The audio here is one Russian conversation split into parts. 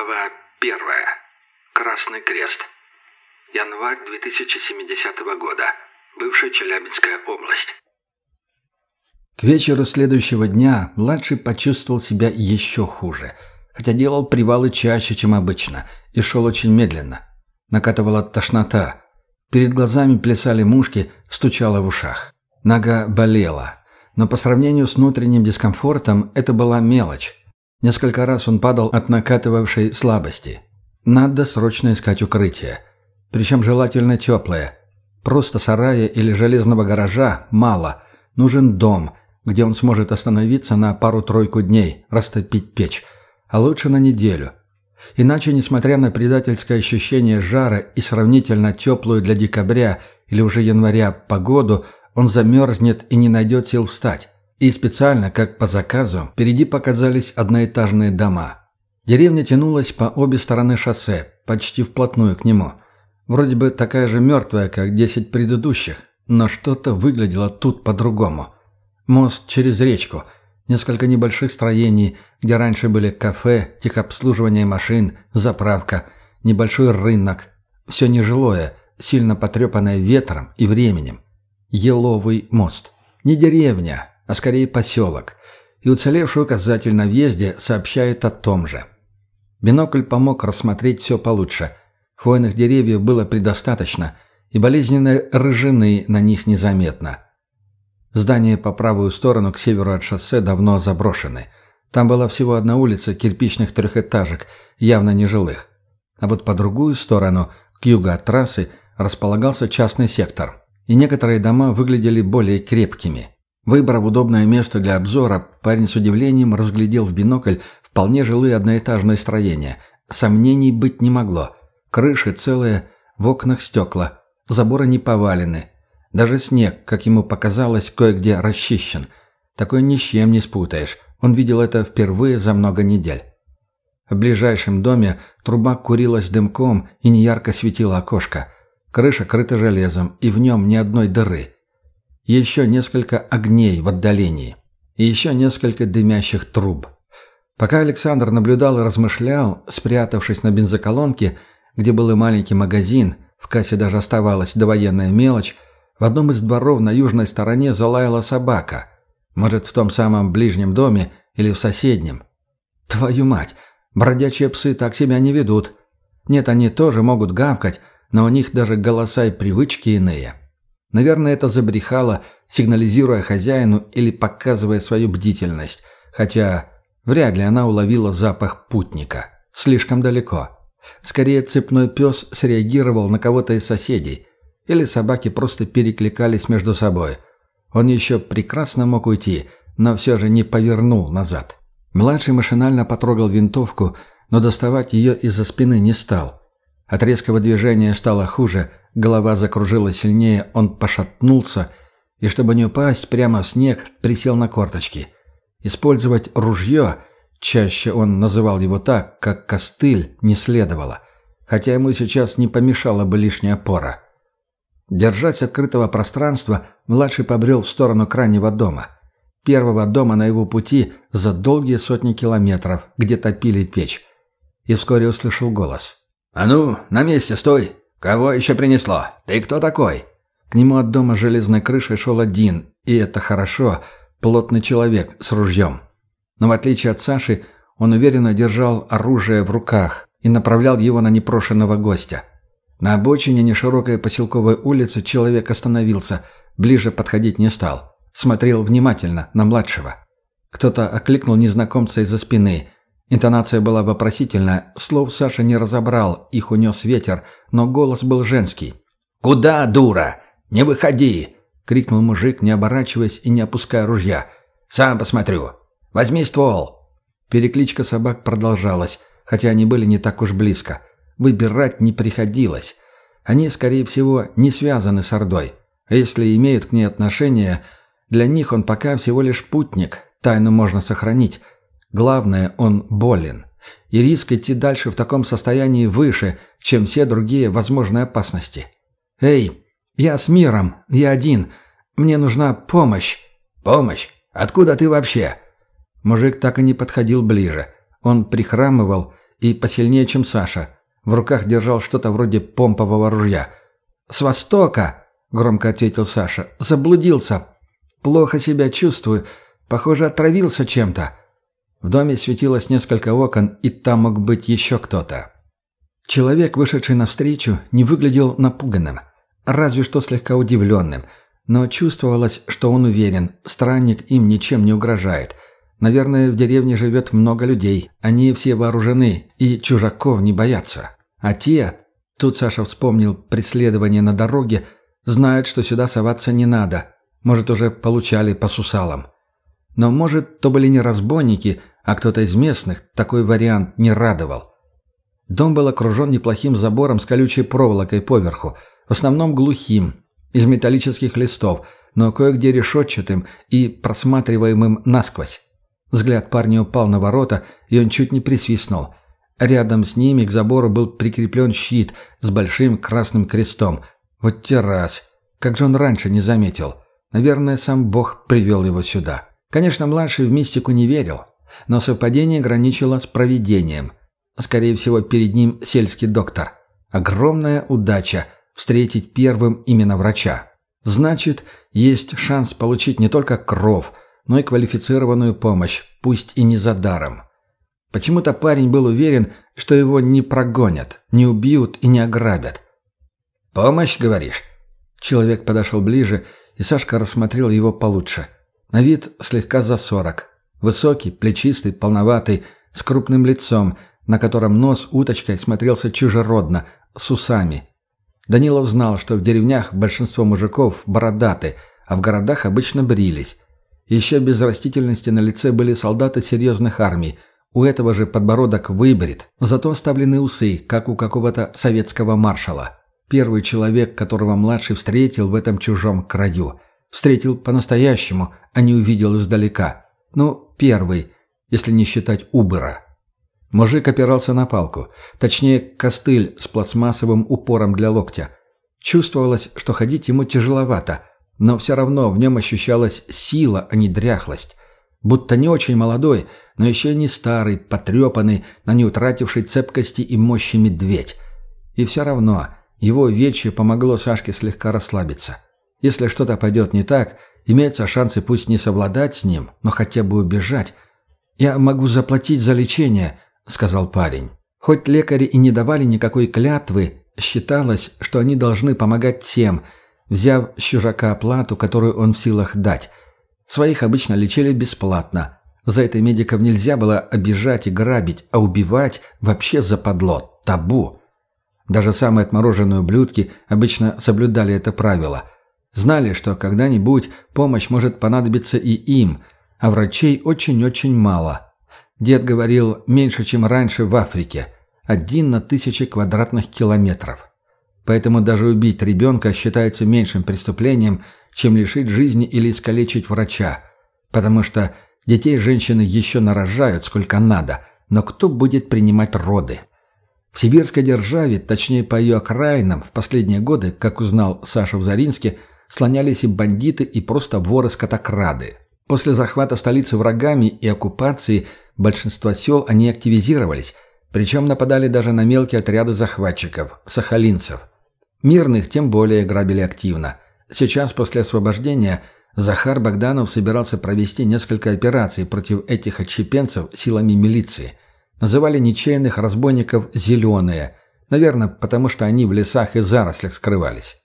Глава первая. Красный крест. Январь 2070 года. Бывшая Челябинская область. К вечеру следующего дня младший почувствовал себя еще хуже, хотя делал привалы чаще, чем обычно, и шел очень медленно. Накатывала тошнота. Перед глазами плясали мушки, стучало в ушах. Нога болела, но по сравнению с внутренним дискомфортом это была мелочь. Несколько раз он падал от накатывавшей слабости. Надо срочно искать укрытие. Причем желательно теплое. Просто сарая или железного гаража мало. Нужен дом, где он сможет остановиться на пару-тройку дней, растопить печь. А лучше на неделю. Иначе, несмотря на предательское ощущение жара и сравнительно теплую для декабря или уже января погоду, он замерзнет и не найдет сил встать. И специально, как по заказу, впереди показались одноэтажные дома. Деревня тянулась по обе стороны шоссе, почти вплотную к нему. Вроде бы такая же мертвая, как десять предыдущих, но что-то выглядело тут по-другому. Мост через речку, несколько небольших строений, где раньше были кафе, техобслуживание машин, заправка, небольшой рынок. Все нежилое, сильно потрепанное ветром и временем. Еловый мост. Не деревня, а скорее поселок, и уцелевший указатель на въезде сообщает о том же. Бинокль помог рассмотреть все получше. Хвойных деревьев было предостаточно, и болезненной рыжины на них незаметно. Здания по правую сторону к северу от шоссе давно заброшены. Там была всего одна улица кирпичных трехэтажек, явно нежилых. А вот по другую сторону, к югу от трассы, располагался частный сектор. И некоторые дома выглядели более крепкими. Выбрав удобное место для обзора, парень с удивлением разглядел в бинокль вполне жилые одноэтажные строения. Сомнений быть не могло. Крыши целые, в окнах стекла, заборы не повалены. Даже снег, как ему показалось, кое-где расчищен. Такое ни с чем не спутаешь. Он видел это впервые за много недель. В ближайшем доме труба курилась дымком и неярко светило окошко. Крыша крыта железом, и в нем ни одной дыры еще несколько огней в отдалении и еще несколько дымящих труб. Пока Александр наблюдал и размышлял, спрятавшись на бензоколонке, где был и маленький магазин, в кассе даже оставалась довоенная мелочь, в одном из дворов на южной стороне залаяла собака. Может, в том самом ближнем доме или в соседнем. Твою мать! Бродячие псы так себя не ведут. Нет, они тоже могут гавкать, но у них даже голоса и привычки иные. Наверное, это забрехало, сигнализируя хозяину или показывая свою бдительность. Хотя вряд ли она уловила запах путника. Слишком далеко. Скорее, цепной пес среагировал на кого-то из соседей. Или собаки просто перекликались между собой. Он еще прекрасно мог уйти, но все же не повернул назад. Младший машинально потрогал винтовку, но доставать ее из-за спины не стал. От резкого движения стало хуже – Голова закружилась сильнее, он пошатнулся и, чтобы не упасть прямо в снег, присел на корточки. Использовать ружье, чаще он называл его так, как костыль, не следовало, хотя ему сейчас не помешала бы лишняя опора. Держась открытого пространства, младший побрел в сторону крайнего дома. Первого дома на его пути за долгие сотни километров, где топили печь. И вскоре услышал голос. «А ну, на месте стой!» «Кого еще принесло? Ты кто такой?» К нему от дома железной крышей шел один, и это хорошо, плотный человек с ружьем. Но в отличие от Саши, он уверенно держал оружие в руках и направлял его на непрошенного гостя. На обочине неширокой поселковой улицы человек остановился, ближе подходить не стал. Смотрел внимательно на младшего. Кто-то окликнул незнакомца из-за спины – Интонация была вопросительная, слов Саша не разобрал, их унес ветер, но голос был женский. «Куда, дура? Не выходи!» — крикнул мужик, не оборачиваясь и не опуская ружья. «Сам посмотрю. Возьми ствол!» Перекличка собак продолжалась, хотя они были не так уж близко. Выбирать не приходилось. Они, скорее всего, не связаны с Ордой. Если имеют к ней отношение, для них он пока всего лишь путник, тайну можно сохранить, Главное, он болен. И риск идти дальше в таком состоянии выше, чем все другие возможные опасности. «Эй, я с миром, я один. Мне нужна помощь». «Помощь? Откуда ты вообще?» Мужик так и не подходил ближе. Он прихрамывал и посильнее, чем Саша. В руках держал что-то вроде помпового ружья. «С востока!» — громко ответил Саша. «Заблудился. Плохо себя чувствую. Похоже, отравился чем-то». В доме светилось несколько окон, и там мог быть еще кто-то. Человек, вышедший навстречу, не выглядел напуганным, разве что слегка удивленным, но чувствовалось, что он уверен, странник им ничем не угрожает. Наверное, в деревне живет много людей, они все вооружены и чужаков не боятся. А те, тут Саша вспомнил преследование на дороге, знают, что сюда соваться не надо, может, уже получали по сусалам. Но, может, то были не разбойники, а кто-то из местных такой вариант не радовал. Дом был окружен неплохим забором с колючей проволокой поверху, в основном глухим, из металлических листов, но кое-где решетчатым и просматриваемым насквозь. Взгляд парня упал на ворота, и он чуть не присвистнул. Рядом с ними к забору был прикреплен щит с большим красным крестом. Вот те раз. Как же он раньше не заметил. Наверное, сам Бог привел его сюда. Конечно, младший в мистику не верил, но совпадение граничило с провидением. Скорее всего, перед ним сельский доктор. Огромная удача встретить первым именно врача. Значит, есть шанс получить не только кров, но и квалифицированную помощь, пусть и не за даром. Почему-то парень был уверен, что его не прогонят, не убьют и не ограбят. «Помощь, говоришь?» Человек подошел ближе, и Сашка рассмотрел его получше. На вид слегка за сорок. Высокий, плечистый, полноватый, с крупным лицом, на котором нос уточкой смотрелся чужеродно, с усами. Данилов знал, что в деревнях большинство мужиков бородаты, а в городах обычно брились. Еще без растительности на лице были солдаты серьезных армий. У этого же подбородок выбрит, зато оставлены усы, как у какого-то советского маршала. Первый человек, которого младший встретил в этом чужом краю. Встретил по-настоящему, а не увидел издалека. Ну, первый, если не считать Убыра. Мужик опирался на палку, точнее, костыль с пластмассовым упором для локтя. Чувствовалось, что ходить ему тяжеловато, но все равно в нем ощущалась сила, а не дряхлость. Будто не очень молодой, но еще не старый, потрепанный, но не утративший цепкости и мощи медведь. И все равно его вече помогло Сашке слегка расслабиться. Если что-то пойдет не так, имеются шансы пусть не совладать с ним, но хотя бы убежать. «Я могу заплатить за лечение», — сказал парень. Хоть лекари и не давали никакой клятвы, считалось, что они должны помогать всем, взяв с чужака оплату, которую он в силах дать. Своих обычно лечили бесплатно. За это медиков нельзя было обижать и грабить, а убивать вообще западло, табу. Даже самые отмороженные ублюдки обычно соблюдали это правило. Знали, что когда-нибудь помощь может понадобиться и им, а врачей очень-очень мало – Дед говорил, меньше, чем раньше в Африке. Один на тысячи квадратных километров. Поэтому даже убить ребенка считается меньшим преступлением, чем лишить жизни или искалечить врача. Потому что детей женщины еще нарожают сколько надо, но кто будет принимать роды? В сибирской державе, точнее по ее окраинам, в последние годы, как узнал Саша в Заринске, слонялись и бандиты, и просто воры-скотокрады. После захвата столицы врагами и оккупации большинства сел они активизировались, причем нападали даже на мелкие отряды захватчиков, сахалинцев. Мирных тем более грабили активно. Сейчас, после освобождения, Захар Богданов собирался провести несколько операций против этих отщепенцев силами милиции. Называли ничейных разбойников «зеленые», наверное, потому что они в лесах и зарослях скрывались.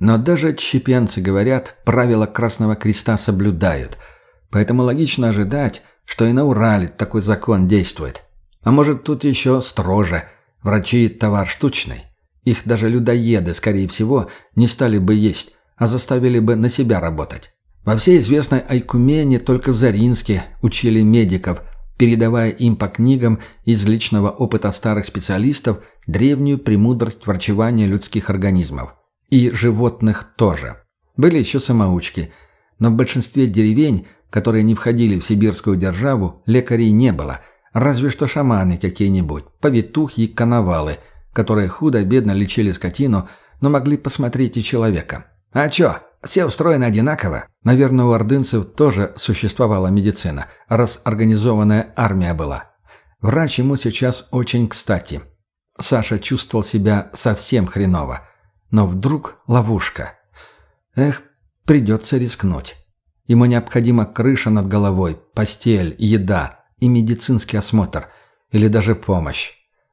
Но даже отщепенцы, говорят, правила Красного Креста соблюдают – Поэтому логично ожидать, что и на Урале такой закон действует. А может, тут еще строже. Врачи – товар штучный. Их даже людоеды, скорее всего, не стали бы есть, а заставили бы на себя работать. Во всей известной Айкумене только в Заринске учили медиков, передавая им по книгам из личного опыта старых специалистов древнюю премудрость врачевания людских организмов. И животных тоже. Были еще самоучки. Но в большинстве деревень – которые не входили в сибирскую державу, лекарей не было, разве что шаманы какие-нибудь, повитухи и коновалы, которые худо-бедно лечили скотину, но могли посмотреть и человека. А чё, все устроены одинаково? Наверное, у ордынцев тоже существовала медицина, раз организованная армия была. Врач ему сейчас очень кстати. Саша чувствовал себя совсем хреново. Но вдруг ловушка. Эх, придется рискнуть. Ему необходима крыша над головой, постель, еда и медицинский осмотр. Или даже помощь.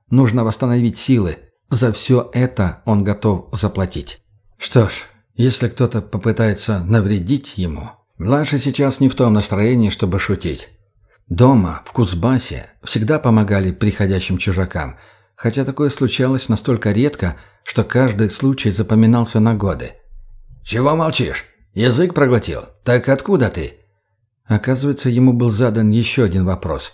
Нужно восстановить силы. За все это он готов заплатить. Что ж, если кто-то попытается навредить ему... Младший сейчас не в том настроении, чтобы шутить. Дома, в Кузбассе, всегда помогали приходящим чужакам, хотя такое случалось настолько редко, что каждый случай запоминался на годы. «Чего молчишь? Язык проглотил? Так откуда ты?» Оказывается, ему был задан еще один вопрос.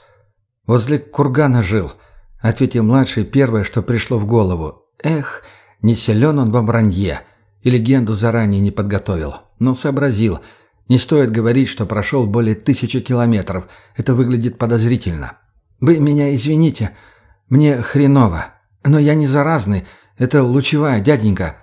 «Возле кургана жил», — ответил младший первое, что пришло в голову. «Эх, не силен он во вранье, и легенду заранее не подготовил, но сообразил — не стоит говорить, что прошел более тысячи километров. Это выглядит подозрительно. Вы меня извините. Мне хреново. Но я не заразный. Это лучевая, дяденька.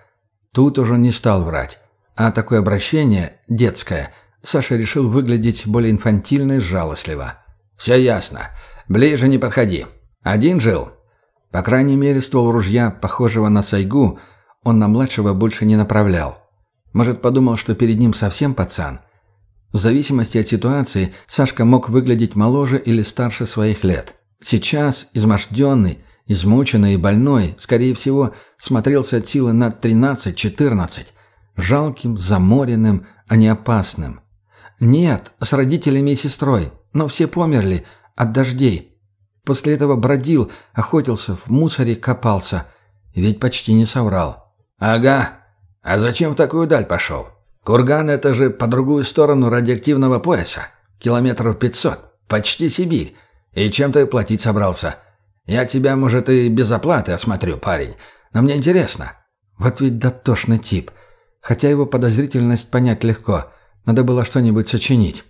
Тут уже не стал врать. А такое обращение, детское, Саша решил выглядеть более инфантильно и жалостливо. «Все ясно. Ближе не подходи. Один жил?» По крайней мере, ствол ружья, похожего на сайгу, он на младшего больше не направлял. Может, подумал, что перед ним совсем пацан? В зависимости от ситуации Сашка мог выглядеть моложе или старше своих лет. Сейчас, изможденный, измученный и больной, скорее всего, смотрелся от силы на 13-14, жалким, заморенным, а не опасным. Нет, с родителями и сестрой, но все померли от дождей. После этого бродил, охотился, в мусоре копался. Ведь почти не соврал. «Ага. А зачем в такую даль пошел?» Курган — это же по другую сторону радиоактивного пояса. Километров пятьсот. Почти Сибирь. И чем ты платить собрался? Я тебя, может, и без оплаты осмотрю, парень. Но мне интересно. Вот ведь дотошный тип. Хотя его подозрительность понять легко. Надо было что-нибудь сочинить.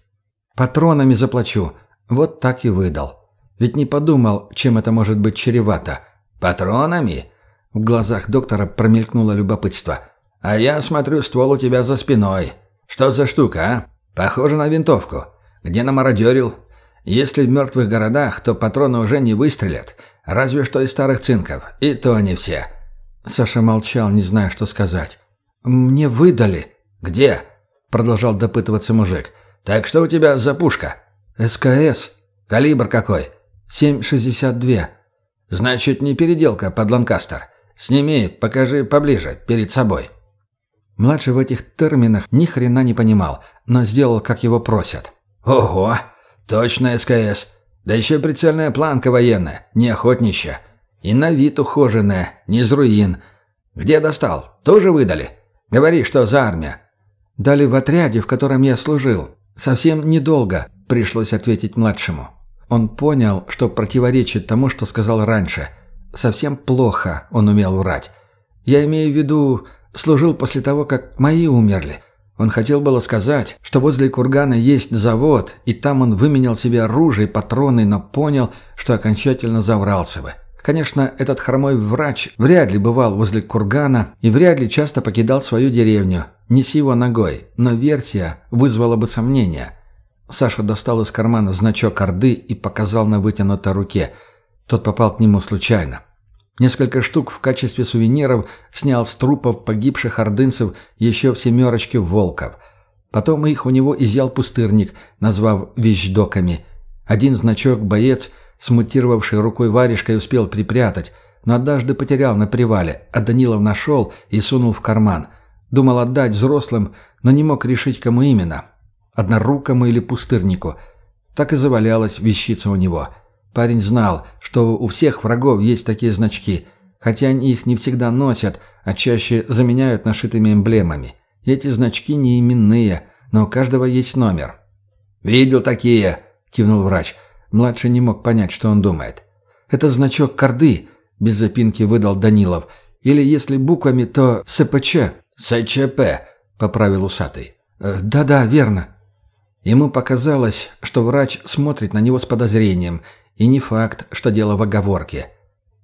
Патронами заплачу. Вот так и выдал. Ведь не подумал, чем это может быть чревато. Патронами? В глазах доктора промелькнуло любопытство. А я смотрю, ствол у тебя за спиной. Что за штука, а? Похоже на винтовку. Где намародерил? Если в мертвых городах, то патроны уже не выстрелят. Разве что из старых цинков. И то не все. Саша молчал, не зная, что сказать. «Мне выдали». «Где?» Продолжал допытываться мужик. «Так что у тебя за пушка?» «СКС». «Калибр какой?» «7,62». «Значит, не переделка под Ланкастер. Сними, покажи поближе, перед собой». Младший в этих терминах ни хрена не понимал, но сделал, как его просят. «Ого! Точно СКС! Да еще прицельная планка военная, не охотнища. И на вид ухоженная, не из руин. Где достал? Тоже выдали? Говори, что за армия?» «Дали в отряде, в котором я служил. Совсем недолго», — пришлось ответить младшему. Он понял, что противоречит тому, что сказал раньше. Совсем плохо он умел врать. «Я имею в виду служил после того, как мои умерли. Он хотел было сказать, что возле кургана есть завод, и там он выменял себе оружие и патроны, но понял, что окончательно заврался бы. Конечно, этот хромой врач вряд ли бывал возле кургана и вряд ли часто покидал свою деревню, не с его ногой, но версия вызвала бы сомнения. Саша достал из кармана значок Орды и показал на вытянутой руке. Тот попал к нему случайно. Несколько штук в качестве сувениров снял с трупов погибших ордынцев еще в семерочке волков. Потом их у него изъял пустырник, назвав вещдоками. Один значок боец, смутировавший рукой варежкой, успел припрятать, но однажды потерял на привале, а Данилов нашел и сунул в карман. Думал отдать взрослым, но не мог решить, кому именно. Однорукому или пустырнику. Так и завалялась вещица у него – Парень знал, что у всех врагов есть такие значки, хотя они их не всегда носят, а чаще заменяют нашитыми эмблемами. эти значки не именные, но у каждого есть номер. «Видел такие!» – кивнул врач. Младший не мог понять, что он думает. «Это значок Корды», – без запинки выдал Данилов. «Или если буквами, то СПЧ». «СЧП», – поправил усатый. «Э, «Да-да, верно». Ему показалось, что врач смотрит на него с подозрением – и не факт, что дело в оговорке.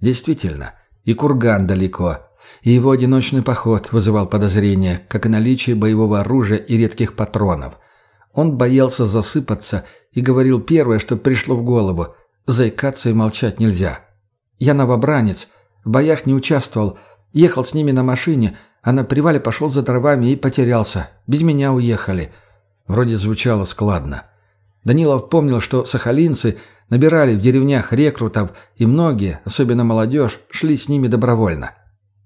Действительно, и курган далеко, и его одиночный поход вызывал подозрения, как и наличие боевого оружия и редких патронов. Он боялся засыпаться и говорил первое, что пришло в голову. Заикаться и молчать нельзя. Я новобранец, в боях не участвовал, ехал с ними на машине, а на привале пошел за дровами и потерялся. Без меня уехали. Вроде звучало складно. Данилов помнил, что сахалинцы набирали в деревнях рекрутов, и многие, особенно молодежь, шли с ними добровольно.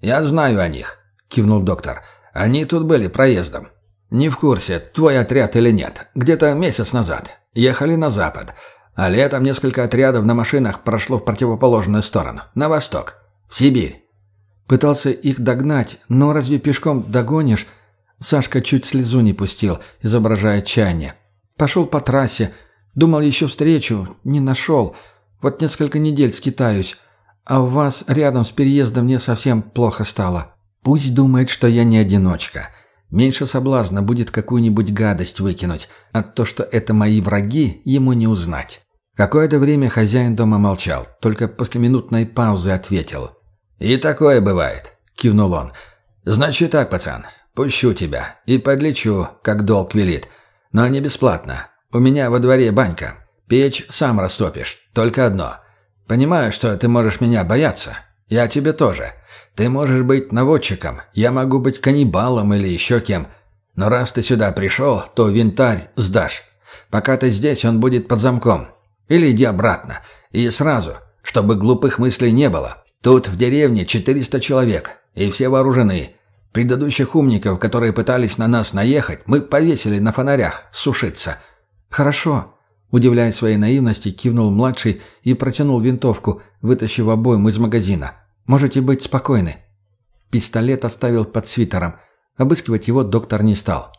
«Я знаю о них», — кивнул доктор. «Они тут были проездом. Не в курсе, твой отряд или нет. Где-то месяц назад. Ехали на запад. А летом несколько отрядов на машинах прошло в противоположную сторону, на восток, в Сибирь. Пытался их догнать, но разве пешком догонишь? Сашка чуть слезу не пустил, изображая отчаяние. Пошел по трассе. Думал, еще встречу. Не нашел. Вот несколько недель скитаюсь. А у вас рядом с переездом мне совсем плохо стало. Пусть думает, что я не одиночка. Меньше соблазна будет какую-нибудь гадость выкинуть, а то, что это мои враги, ему не узнать. Какое-то время хозяин дома молчал, только после минутной паузы ответил. «И такое бывает», — кивнул он. «Значит так, пацан, пущу тебя и подлечу, как долг велит. Но не бесплатно. У меня во дворе банька. Печь сам растопишь, только одно. Понимаю, что ты можешь меня бояться, я тебе тоже. Ты можешь быть наводчиком, я могу быть каннибалом или еще кем. Но раз ты сюда пришел, то винтарь сдашь. Пока ты здесь, он будет под замком. Или иди обратно. И сразу, чтобы глупых мыслей не было. Тут в деревне 400 человек, и все вооружены. Предыдущих умников, которые пытались на нас наехать, мы повесили на фонарях сушиться. Хорошо. Удивляясь своей наивности, кивнул младший и протянул винтовку, вытащив обойму из магазина. Можете быть спокойны». Пистолет оставил под свитером. Обыскивать его доктор не стал.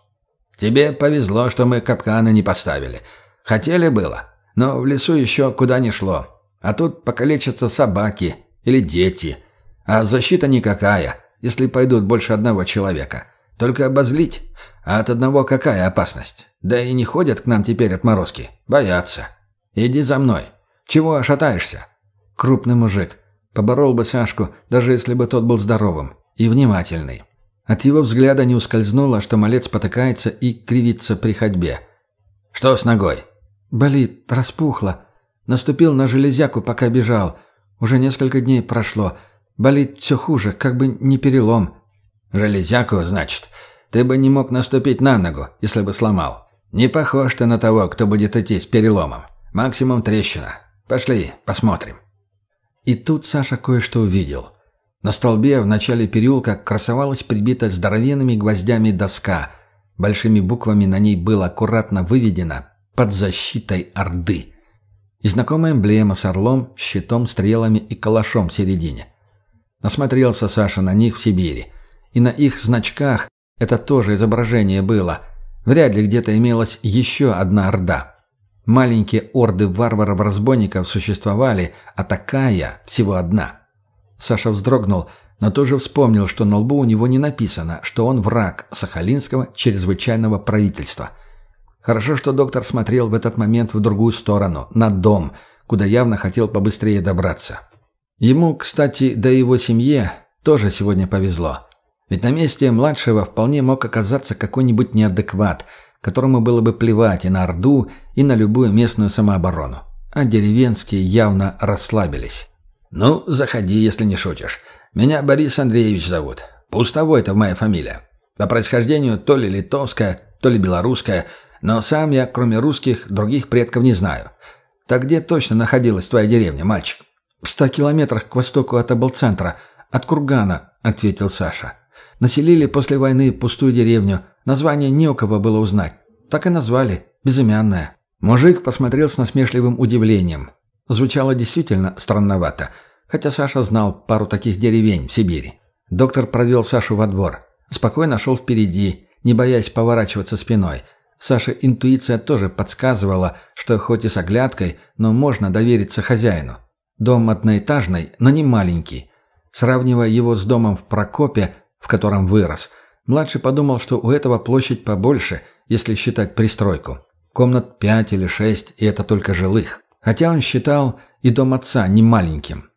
«Тебе повезло, что мы капканы не поставили. Хотели было, но в лесу еще куда не шло. А тут покалечатся собаки или дети. А защита никакая, если пойдут больше одного человека. Только обозлить. А от одного какая опасность? Да и не ходят к нам теперь отморозки. Боятся. Иди за мной. Чего шатаешься?» Крупный мужик. Поборол бы Сашку, даже если бы тот был здоровым и внимательный. От его взгляда не ускользнуло, что малец потыкается и кривится при ходьбе. «Что с ногой?» «Болит, распухло. Наступил на железяку, пока бежал. Уже несколько дней прошло. Болит все хуже, как бы не перелом». «Железяку, значит? Ты бы не мог наступить на ногу, если бы сломал. Не похож ты на того, кто будет идти с переломом. Максимум трещина. Пошли, посмотрим». И тут Саша кое-что увидел. На столбе в начале переулка красовалась прибита здоровенными гвоздями доска. Большими буквами на ней было аккуратно выведено «Под защитой Орды». И знакомая эмблема с орлом, щитом, стрелами и калашом в середине. Насмотрелся Саша на них в Сибири. И на их значках это тоже изображение было. Вряд ли где-то имелась еще одна Орда. Маленькие орды варваров-разбойников существовали, а такая всего одна. Саша вздрогнул, но тоже вспомнил, что на лбу у него не написано, что он враг Сахалинского чрезвычайного правительства. Хорошо, что доктор смотрел в этот момент в другую сторону, на дом, куда явно хотел побыстрее добраться. Ему, кстати, да и его семье тоже сегодня повезло. Ведь на месте младшего вполне мог оказаться какой-нибудь неадекват – которому было бы плевать и на Орду, и на любую местную самооборону. А деревенские явно расслабились. «Ну, заходи, если не шутишь. Меня Борис Андреевич зовут. Пустовой-то моя фамилия. По происхождению то ли литовская, то ли белорусская, но сам я, кроме русских, других предков не знаю. Так где точно находилась твоя деревня, мальчик?» «В ста километрах к востоку от облцентра, от Кургана», — ответил Саша. «Населили после войны пустую деревню, Название не у кого было узнать. Так и назвали. Безымянное. Мужик посмотрел с насмешливым удивлением. Звучало действительно странновато. Хотя Саша знал пару таких деревень в Сибири. Доктор провел Сашу во двор. Спокойно шел впереди, не боясь поворачиваться спиной. Саше интуиция тоже подсказывала, что хоть и с оглядкой, но можно довериться хозяину. Дом одноэтажный, но не маленький. Сравнивая его с домом в Прокопе, в котором вырос – Младший подумал, что у этого площадь побольше, если считать пристройку. Комнат пять или шесть, и это только жилых. Хотя он считал и дом отца не маленьким.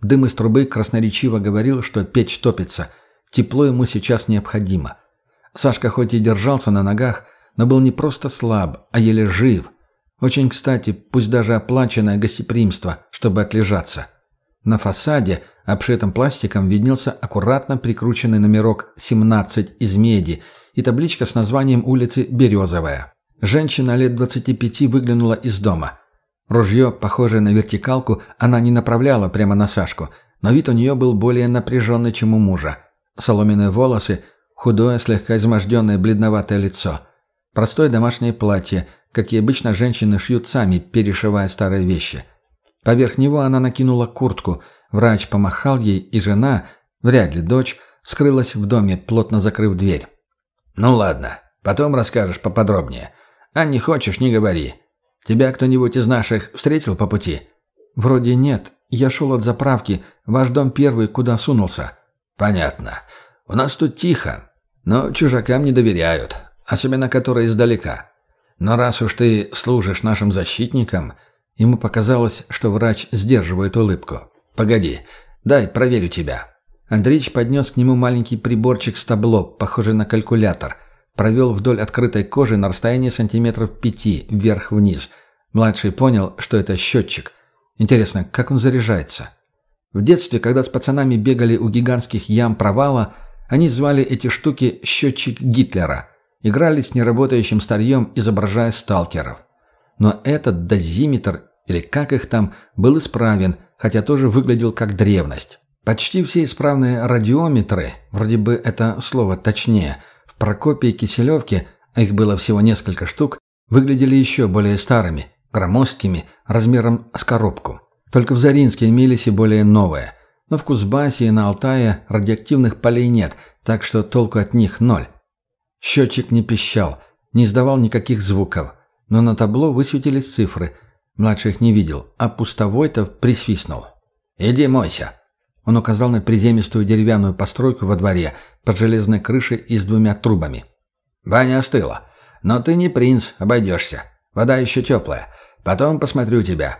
Дым из трубы красноречиво говорил, что печь топится. Тепло ему сейчас необходимо. Сашка хоть и держался на ногах, но был не просто слаб, а еле жив. Очень кстати, пусть даже оплаченное гостеприимство, чтобы отлежаться. На фасаде, обшитом пластиком, виднелся аккуратно прикрученный номерок 17 из меди и табличка с названием улицы Березовая. Женщина лет 25 выглянула из дома. Ружье, похожее на вертикалку, она не направляла прямо на Сашку, но вид у нее был более напряженный, чем у мужа. Соломенные волосы, худое, слегка изможденное бледноватое лицо. Простое домашнее платье, какие обычно женщины шьют сами, перешивая старые вещи. Поверх него она накинула куртку, врач помахал ей, и жена, вряд ли дочь, скрылась в доме, плотно закрыв дверь. «Ну ладно, потом расскажешь поподробнее. А не хочешь, не говори. Тебя кто-нибудь из наших встретил по пути?» «Вроде нет. Я шел от заправки. Ваш дом первый, куда сунулся». «Понятно. У нас тут тихо. Но чужакам не доверяют, особенно которые издалека. Но раз уж ты служишь нашим защитникам...» Ему показалось, что врач сдерживает улыбку. «Погоди, дай проверю тебя». Андреич поднес к нему маленький приборчик с табло, похожий на калькулятор – провел вдоль открытой кожи на расстоянии сантиметров пяти, вверх-вниз. Младший понял, что это счетчик. Интересно, как он заряжается? В детстве, когда с пацанами бегали у гигантских ям провала, они звали эти штуки «счетчик Гитлера». Играли с неработающим старьем, изображая сталкеров. Но этот дозиметр, или как их там, был исправен, хотя тоже выглядел как древность. Почти все исправные радиометры, вроде бы это слово точнее – Прокопе и Киселевке, а их было всего несколько штук, выглядели еще более старыми, громоздкими, размером с коробку. Только в Заринске имелись и более новые. Но в Кузбассе и на Алтае радиоактивных полей нет, так что толку от них ноль. Счетчик не пищал, не издавал никаких звуков, но на табло высветились цифры. Младший их не видел, а пустовой-то присвистнул. «Иди мойся», он указал на приземистую деревянную постройку во дворе под железной крышей и с двумя трубами. «Баня остыла. Но ты не принц, обойдешься. Вода еще теплая. Потом посмотрю тебя.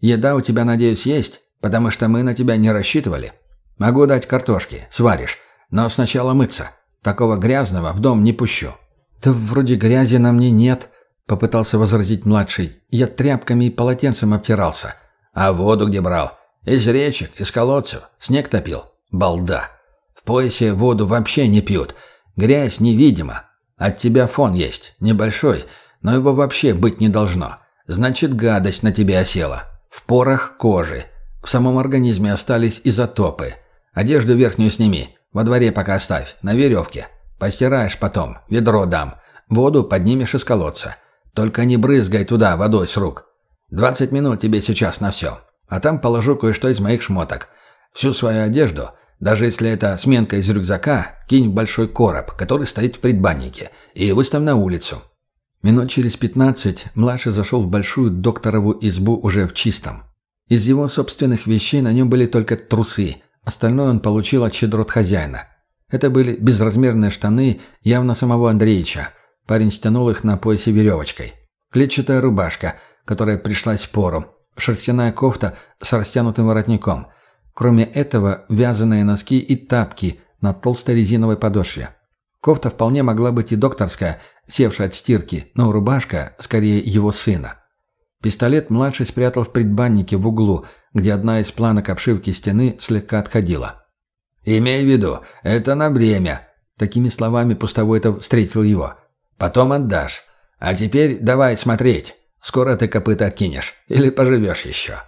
Еда у тебя, надеюсь, есть, потому что мы на тебя не рассчитывали. Могу дать картошки, сваришь. Но сначала мыться. Такого грязного в дом не пущу». «Да вроде грязи на мне нет», — попытался возразить младший. «Я тряпками и полотенцем обтирался». «А воду где брал?» Из речек, из колодцев. Снег топил. Балда. В поясе воду вообще не пьют. Грязь невидима. От тебя фон есть. Небольшой, но его вообще быть не должно. Значит, гадость на тебе осела. В порах кожи. В самом организме остались изотопы. Одежду верхнюю сними. Во дворе пока оставь. На веревке. Постираешь потом. Ведро дам. Воду поднимешь из колодца. Только не брызгай туда водой с рук. Двадцать минут тебе сейчас на все. А там положу кое-что из моих шмоток. Всю свою одежду, даже если это сменка из рюкзака, кинь в большой короб, который стоит в предбаннике, и выставь на улицу». Минут через пятнадцать младший зашел в большую докторову избу уже в чистом. Из его собственных вещей на нем были только трусы, остальное он получил от щедрот хозяина. Это были безразмерные штаны явно самого Андреича. Парень стянул их на поясе веревочкой. Клетчатая рубашка, которая пришлась в пору, шерстяная кофта с растянутым воротником. Кроме этого, вязаные носки и тапки на толстой резиновой подошве. Кофта вполне могла быть и докторская, севшая от стирки, но рубашка, скорее, его сына. Пистолет младший спрятал в предбаннике в углу, где одна из планок обшивки стены слегка отходила. «Имей в виду, это на время», — такими словами пустовой-то встретил его. «Потом отдашь. А теперь давай смотреть». Скоро ты копыта откинешь. Или поживешь еще».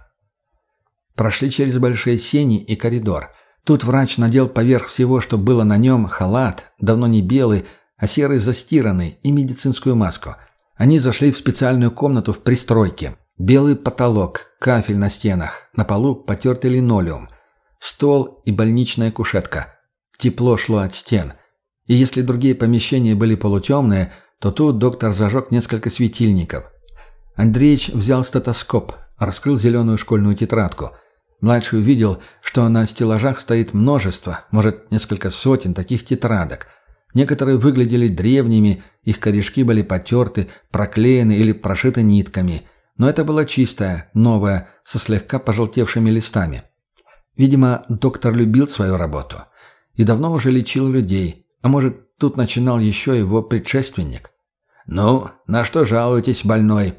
Прошли через большие сени и коридор. Тут врач надел поверх всего, что было на нем, халат, давно не белый, а серый застиранный, и медицинскую маску. Они зашли в специальную комнату в пристройке. Белый потолок, кафель на стенах, на полу потертый линолеум, стол и больничная кушетка. Тепло шло от стен. И если другие помещения были полутемные, то тут доктор зажег несколько светильников – Андреич взял стетоскоп, раскрыл зеленую школьную тетрадку. Младший увидел, что на стеллажах стоит множество, может, несколько сотен таких тетрадок. Некоторые выглядели древними, их корешки были потерты, проклеены или прошиты нитками. Но это была чистая, новая, со слегка пожелтевшими листами. Видимо, доктор любил свою работу. И давно уже лечил людей. А может, тут начинал еще его предшественник. «Ну, на что жалуетесь, больной?»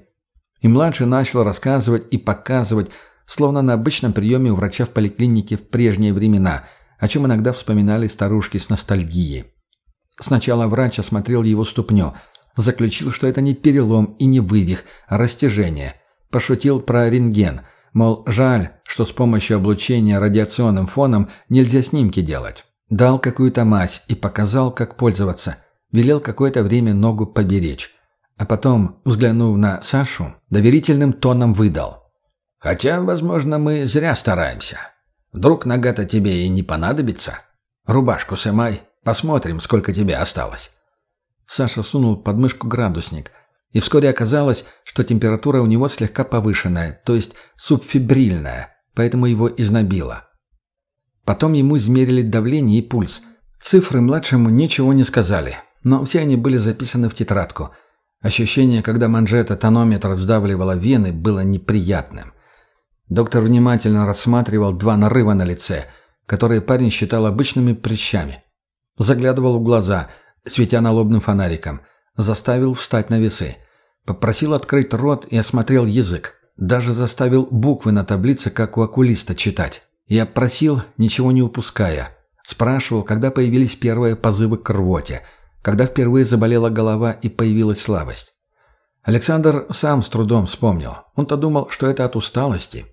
И младший начал рассказывать и показывать, словно на обычном приеме у врача в поликлинике в прежние времена, о чем иногда вспоминали старушки с ностальгией. Сначала врач осмотрел его ступню, заключил, что это не перелом и не вывих, а растяжение. Пошутил про рентген, мол, жаль, что с помощью облучения радиационным фоном нельзя снимки делать. Дал какую-то мазь и показал, как пользоваться. Велел какое-то время ногу поберечь. А потом, взглянув на Сашу, доверительным тоном выдал. «Хотя, возможно, мы зря стараемся. Вдруг нога-то тебе и не понадобится? Рубашку сымай, посмотрим, сколько тебе осталось». Саша сунул под мышку градусник, и вскоре оказалось, что температура у него слегка повышенная, то есть субфибрильная, поэтому его изнобило. Потом ему измерили давление и пульс. Цифры младшему ничего не сказали, но все они были записаны в тетрадку. Ощущение, когда манжета тонометра сдавливала вены, было неприятным. Доктор внимательно рассматривал два нарыва на лице, которые парень считал обычными прыщами. Заглядывал в глаза, светя налобным фонариком. Заставил встать на весы. Попросил открыть рот и осмотрел язык. Даже заставил буквы на таблице, как у окулиста, читать. Я просил, ничего не упуская. Спрашивал, когда появились первые позывы к рвоте, когда впервые заболела голова и появилась слабость. Александр сам с трудом вспомнил. Он-то думал, что это от усталости.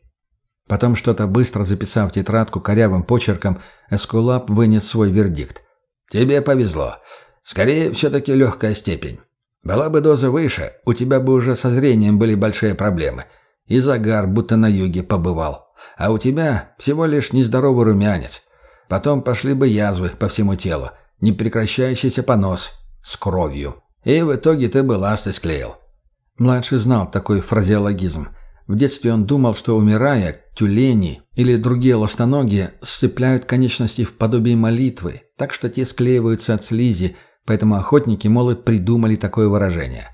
Потом, что-то быстро записав тетрадку корявым почерком, Эскулап вынес свой вердикт. «Тебе повезло. Скорее, все-таки легкая степень. Была бы доза выше, у тебя бы уже со зрением были большие проблемы. И загар будто на юге побывал. А у тебя всего лишь нездоровый румянец. Потом пошли бы язвы по всему телу, непрекращающийся понос с кровью. И в итоге ты бы ласты склеил. Младший знал такой фразеологизм. В детстве он думал, что умирая, тюлени или другие ластоногие сцепляют конечности в подобие молитвы, так что те склеиваются от слизи, поэтому охотники, мол, и придумали такое выражение.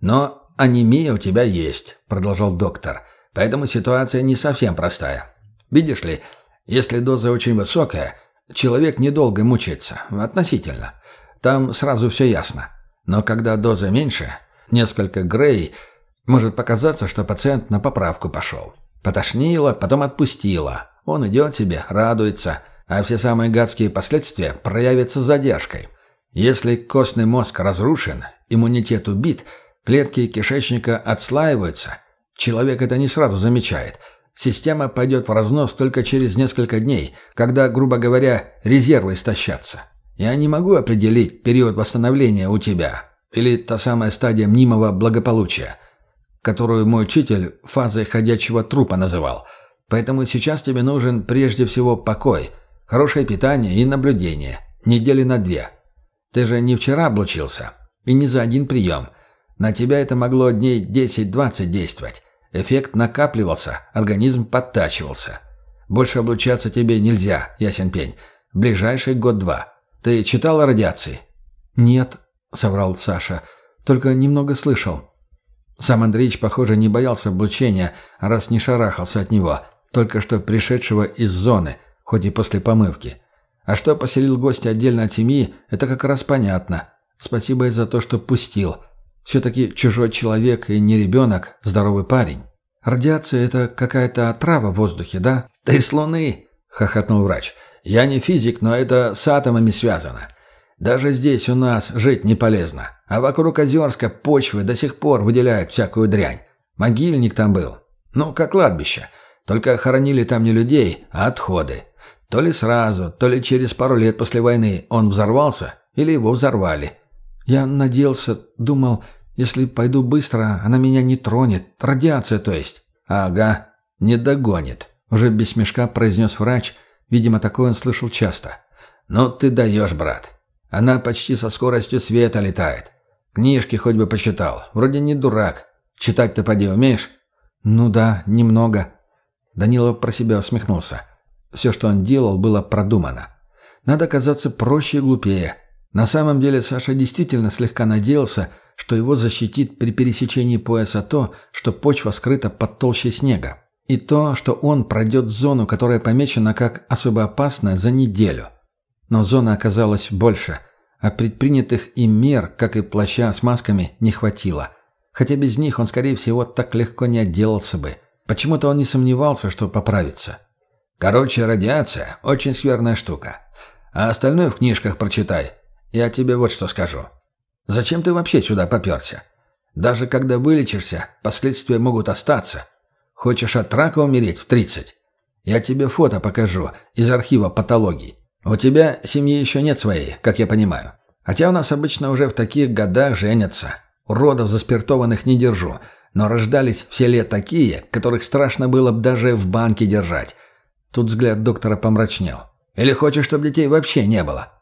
«Но анемия у тебя есть», — продолжал доктор. Поэтому ситуация не совсем простая. Видишь ли, если доза очень высокая, человек недолго мучается, относительно. Там сразу все ясно. Но когда доза меньше, несколько грей, может показаться, что пациент на поправку пошел. Потошнило, потом отпустило. Он идет себе, радуется, а все самые гадские последствия проявятся с задержкой. Если костный мозг разрушен, иммунитет убит, клетки кишечника отслаиваются, Человек это не сразу замечает. Система пойдет в разнос только через несколько дней, когда, грубо говоря, резервы истощатся. Я не могу определить период восстановления у тебя, или та самая стадия мнимого благополучия, которую мой учитель фазой ходячего трупа называл. Поэтому сейчас тебе нужен прежде всего покой, хорошее питание и наблюдение, недели на две. Ты же не вчера облучился, и не за один прием – на тебя это могло дней 10-20 действовать. Эффект накапливался, организм подтачивался. Больше облучаться тебе нельзя, ясен пень. Ближайший год-два. Ты читал о радиации? Нет, соврал Саша. Только немного слышал. Сам Андреич, похоже, не боялся облучения, раз не шарахался от него, только что пришедшего из зоны, хоть и после помывки. А что поселил гостя отдельно от семьи, это как раз понятно. Спасибо и за то, что пустил. Все-таки чужой человек и не ребенок, здоровый парень. Радиация – это какая-то отрава в воздухе, да? «Ты с Луны!» – хохотнул врач. «Я не физик, но это с атомами связано. Даже здесь у нас жить не полезно. А вокруг Озерска почвы до сих пор выделяют всякую дрянь. Могильник там был. Ну, как кладбище. Только хоронили там не людей, а отходы. То ли сразу, то ли через пару лет после войны он взорвался, или его взорвали. Я надеялся, думал, если пойду быстро, она меня не тронет. Радиация, то есть. Ага, не догонит. Уже без смешка произнес врач. Видимо, такое он слышал часто. Ну ты даешь, брат. Она почти со скоростью света летает. Книжки хоть бы почитал. Вроде не дурак. Читать-то поди умеешь? Ну да, немного. Данилов про себя усмехнулся. Все, что он делал, было продумано. Надо казаться проще и глупее. На самом деле Саша действительно слегка надеялся, что его защитит при пересечении пояса то, что почва скрыта под толщей снега, и то, что он пройдет зону, которая помечена как особо опасная, за неделю. Но зона оказалась больше, а предпринятых им мер, как и плаща с масками, не хватило. Хотя без них он, скорее всего, так легко не отделался бы. Почему-то он не сомневался, что поправится. Короче, радиация – очень скверная штука. А остальное в книжках прочитай. Я тебе вот что скажу. Зачем ты вообще сюда поперся? Даже когда вылечишься, последствия могут остаться. Хочешь от рака умереть в 30? Я тебе фото покажу из архива патологий. У тебя семьи еще нет своей, как я понимаю. Хотя у нас обычно уже в таких годах женятся. Уродов заспиртованных не держу, но рождались в селе такие, которых страшно было бы даже в банке держать. Тут взгляд доктора помрачнел. Или хочешь, чтобы детей вообще не было?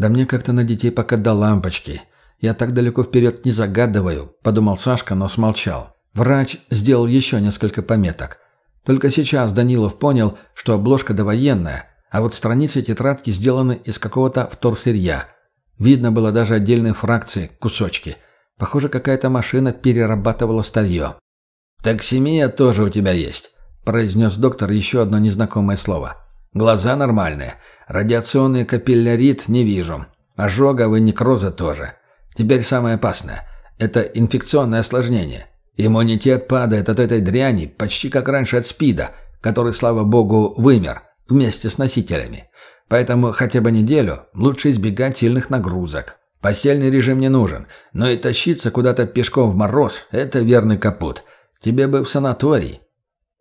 Да мне как-то на детей пока до лампочки. Я так далеко вперед не загадываю, подумал Сашка, но смолчал. Врач сделал еще несколько пометок. Только сейчас Данилов понял, что обложка довоенная, а вот страницы тетрадки сделаны из какого-то вторсырья. Видно было даже отдельные фракции, кусочки. Похоже, какая-то машина перерабатывала старье. «Таксимия тоже у тебя есть», – произнес доктор еще одно незнакомое слово. «Глаза нормальные. Радиационный капиллярит не вижу. Ожога и некроза тоже. Теперь самое опасное – это инфекционное осложнение. Иммунитет падает от этой дряни почти как раньше от СПИДа, который, слава богу, вымер вместе с носителями. Поэтому хотя бы неделю лучше избегать сильных нагрузок. Постельный режим не нужен, но и тащиться куда-то пешком в мороз – это верный капут. Тебе бы в санаторий.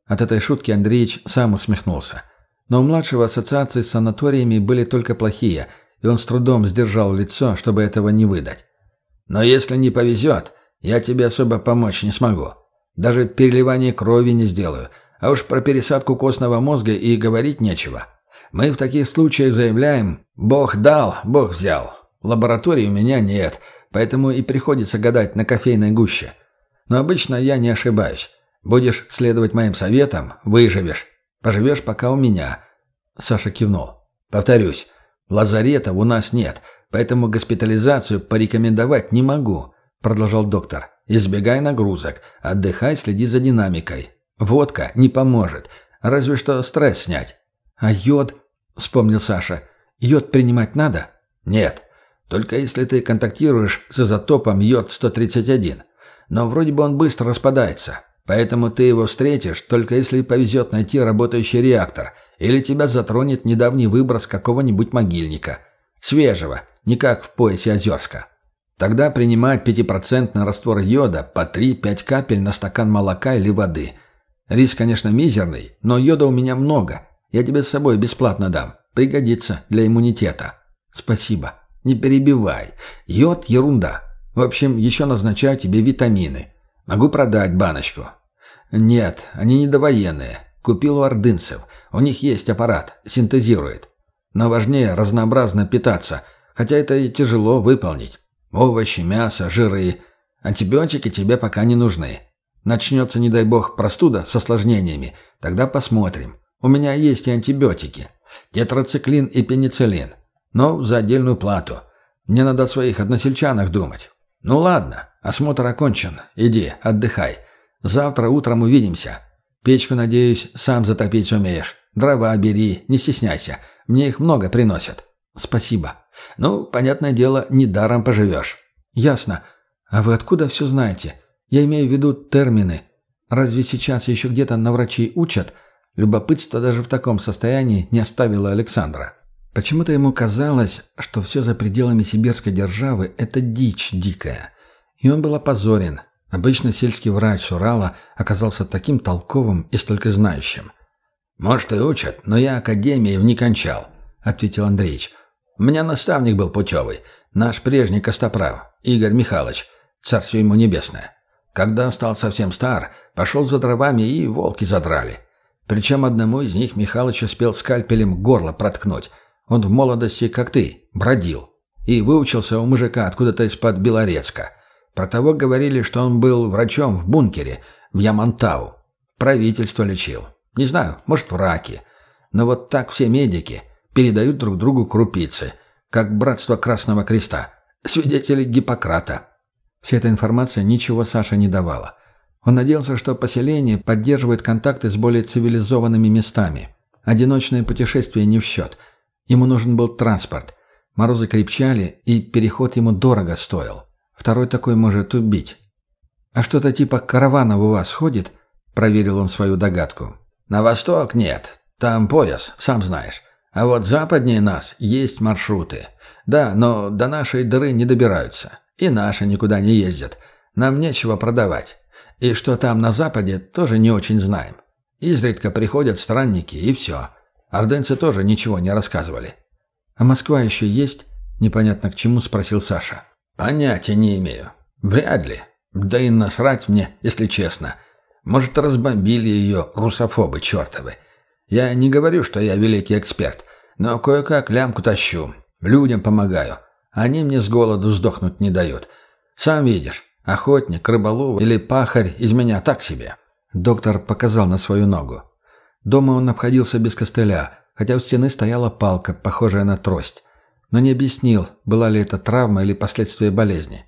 От этой шутки Андреевич сам усмехнулся. Но у младшего ассоциации с санаториями были только плохие, и он с трудом сдержал лицо, чтобы этого не выдать. «Но если не повезет, я тебе особо помочь не смогу. Даже переливание крови не сделаю. А уж про пересадку костного мозга и говорить нечего. Мы в таких случаях заявляем «Бог дал, Бог взял». Лаборатории у меня нет, поэтому и приходится гадать на кофейной гуще. Но обычно я не ошибаюсь. Будешь следовать моим советам – выживешь. Поживешь пока у меня». Саша кивнул. «Повторюсь, лазаретов у нас нет, поэтому госпитализацию порекомендовать не могу. — продолжал доктор. «Избегай нагрузок, отдыхай, следи за динамикой. Водка не поможет, разве что стресс снять». «А йод?» — вспомнил Саша. «Йод принимать надо?» «Нет, только если ты контактируешь с изотопом йод-131. Но вроде бы он быстро распадается, поэтому ты его встретишь, только если повезет найти работающий реактор, или тебя затронет недавний выброс какого-нибудь могильника. Свежего, не как в поясе Озерска». Тогда принимать пятипроцентный раствор йода по 3-5 капель на стакан молока или воды. Риск, конечно, мизерный, но йода у меня много. Я тебе с собой бесплатно дам. Пригодится для иммунитета. Спасибо. Не перебивай. Йод – ерунда. В общем, еще назначаю тебе витамины. Могу продать баночку. Нет, они не довоенные. Купил у ордынцев. У них есть аппарат. Синтезирует. Но важнее разнообразно питаться, хотя это и тяжело выполнить. Овощи, мясо, жиры. Антибиотики тебе пока не нужны. Начнется, не дай бог, простуда с осложнениями. Тогда посмотрим. У меня есть и антибиотики. Тетрациклин и пенициллин. Но за отдельную плату. Мне надо о своих односельчанах думать. Ну ладно, осмотр окончен. Иди, отдыхай. Завтра утром увидимся. Печку, надеюсь, сам затопить сумеешь. Дрова бери, не стесняйся. Мне их много приносят. Спасибо. Ну, понятное дело, недаром поживешь. Ясно. А вы откуда все знаете? Я имею в виду термины. Разве сейчас еще где-то на врачей учат? Любопытство даже в таком состоянии не оставило Александра. Почему-то ему казалось, что все за пределами сибирской державы – это дичь дикая. И он был опозорен. Обычно сельский врач с Урала оказался таким толковым и столько знающим. «Может, и учат, но я академии не кончал», – ответил Андреевич. У меня наставник был путевый, наш прежний Костоправ, Игорь Михайлович, царствие ему небесное. Когда стал совсем стар, пошел за дровами и волки задрали. Причем одному из них Михалыч успел скальпелем горло проткнуть. Он в молодости, как ты, бродил. И выучился у мужика откуда-то из-под Белорецка. Про того говорили, что он был врачом в бункере, в Ямантау. Правительство лечил. Не знаю, может, в раке. Но вот так все медики передают друг другу крупицы, как братство Красного Креста, свидетели Гиппократа. Вся эта информация ничего Саше не давала. Он надеялся, что поселение поддерживает контакты с более цивилизованными местами. Одиночные путешествия не в счет. Ему нужен был транспорт. Морозы крепчали, и переход ему дорого стоил. Второй такой может убить. «А что-то типа каравана у вас ходит?» — проверил он свою догадку. «На восток нет. Там пояс, сам знаешь. А вот западнее нас есть маршруты. Да, но до нашей дыры не добираются. И наши никуда не ездят. Нам нечего продавать. И что там на западе, тоже не очень знаем. Изредка приходят странники, и все. Орденцы тоже ничего не рассказывали. «А Москва еще есть?» — непонятно к чему спросил Саша. «Понятия не имею. Вряд ли. Да и насрать мне, если честно. Может, разбомбили ее русофобы чертовы. Я не говорю, что я великий эксперт, но кое-как лямку тащу. Людям помогаю. Они мне с голоду сдохнуть не дают. Сам видишь, охотник, рыболов или пахарь из меня так себе». Доктор показал на свою ногу. Дома он обходился без костыля, хотя у стены стояла палка, похожая на трость. Но не объяснил, была ли это травма или последствия болезни.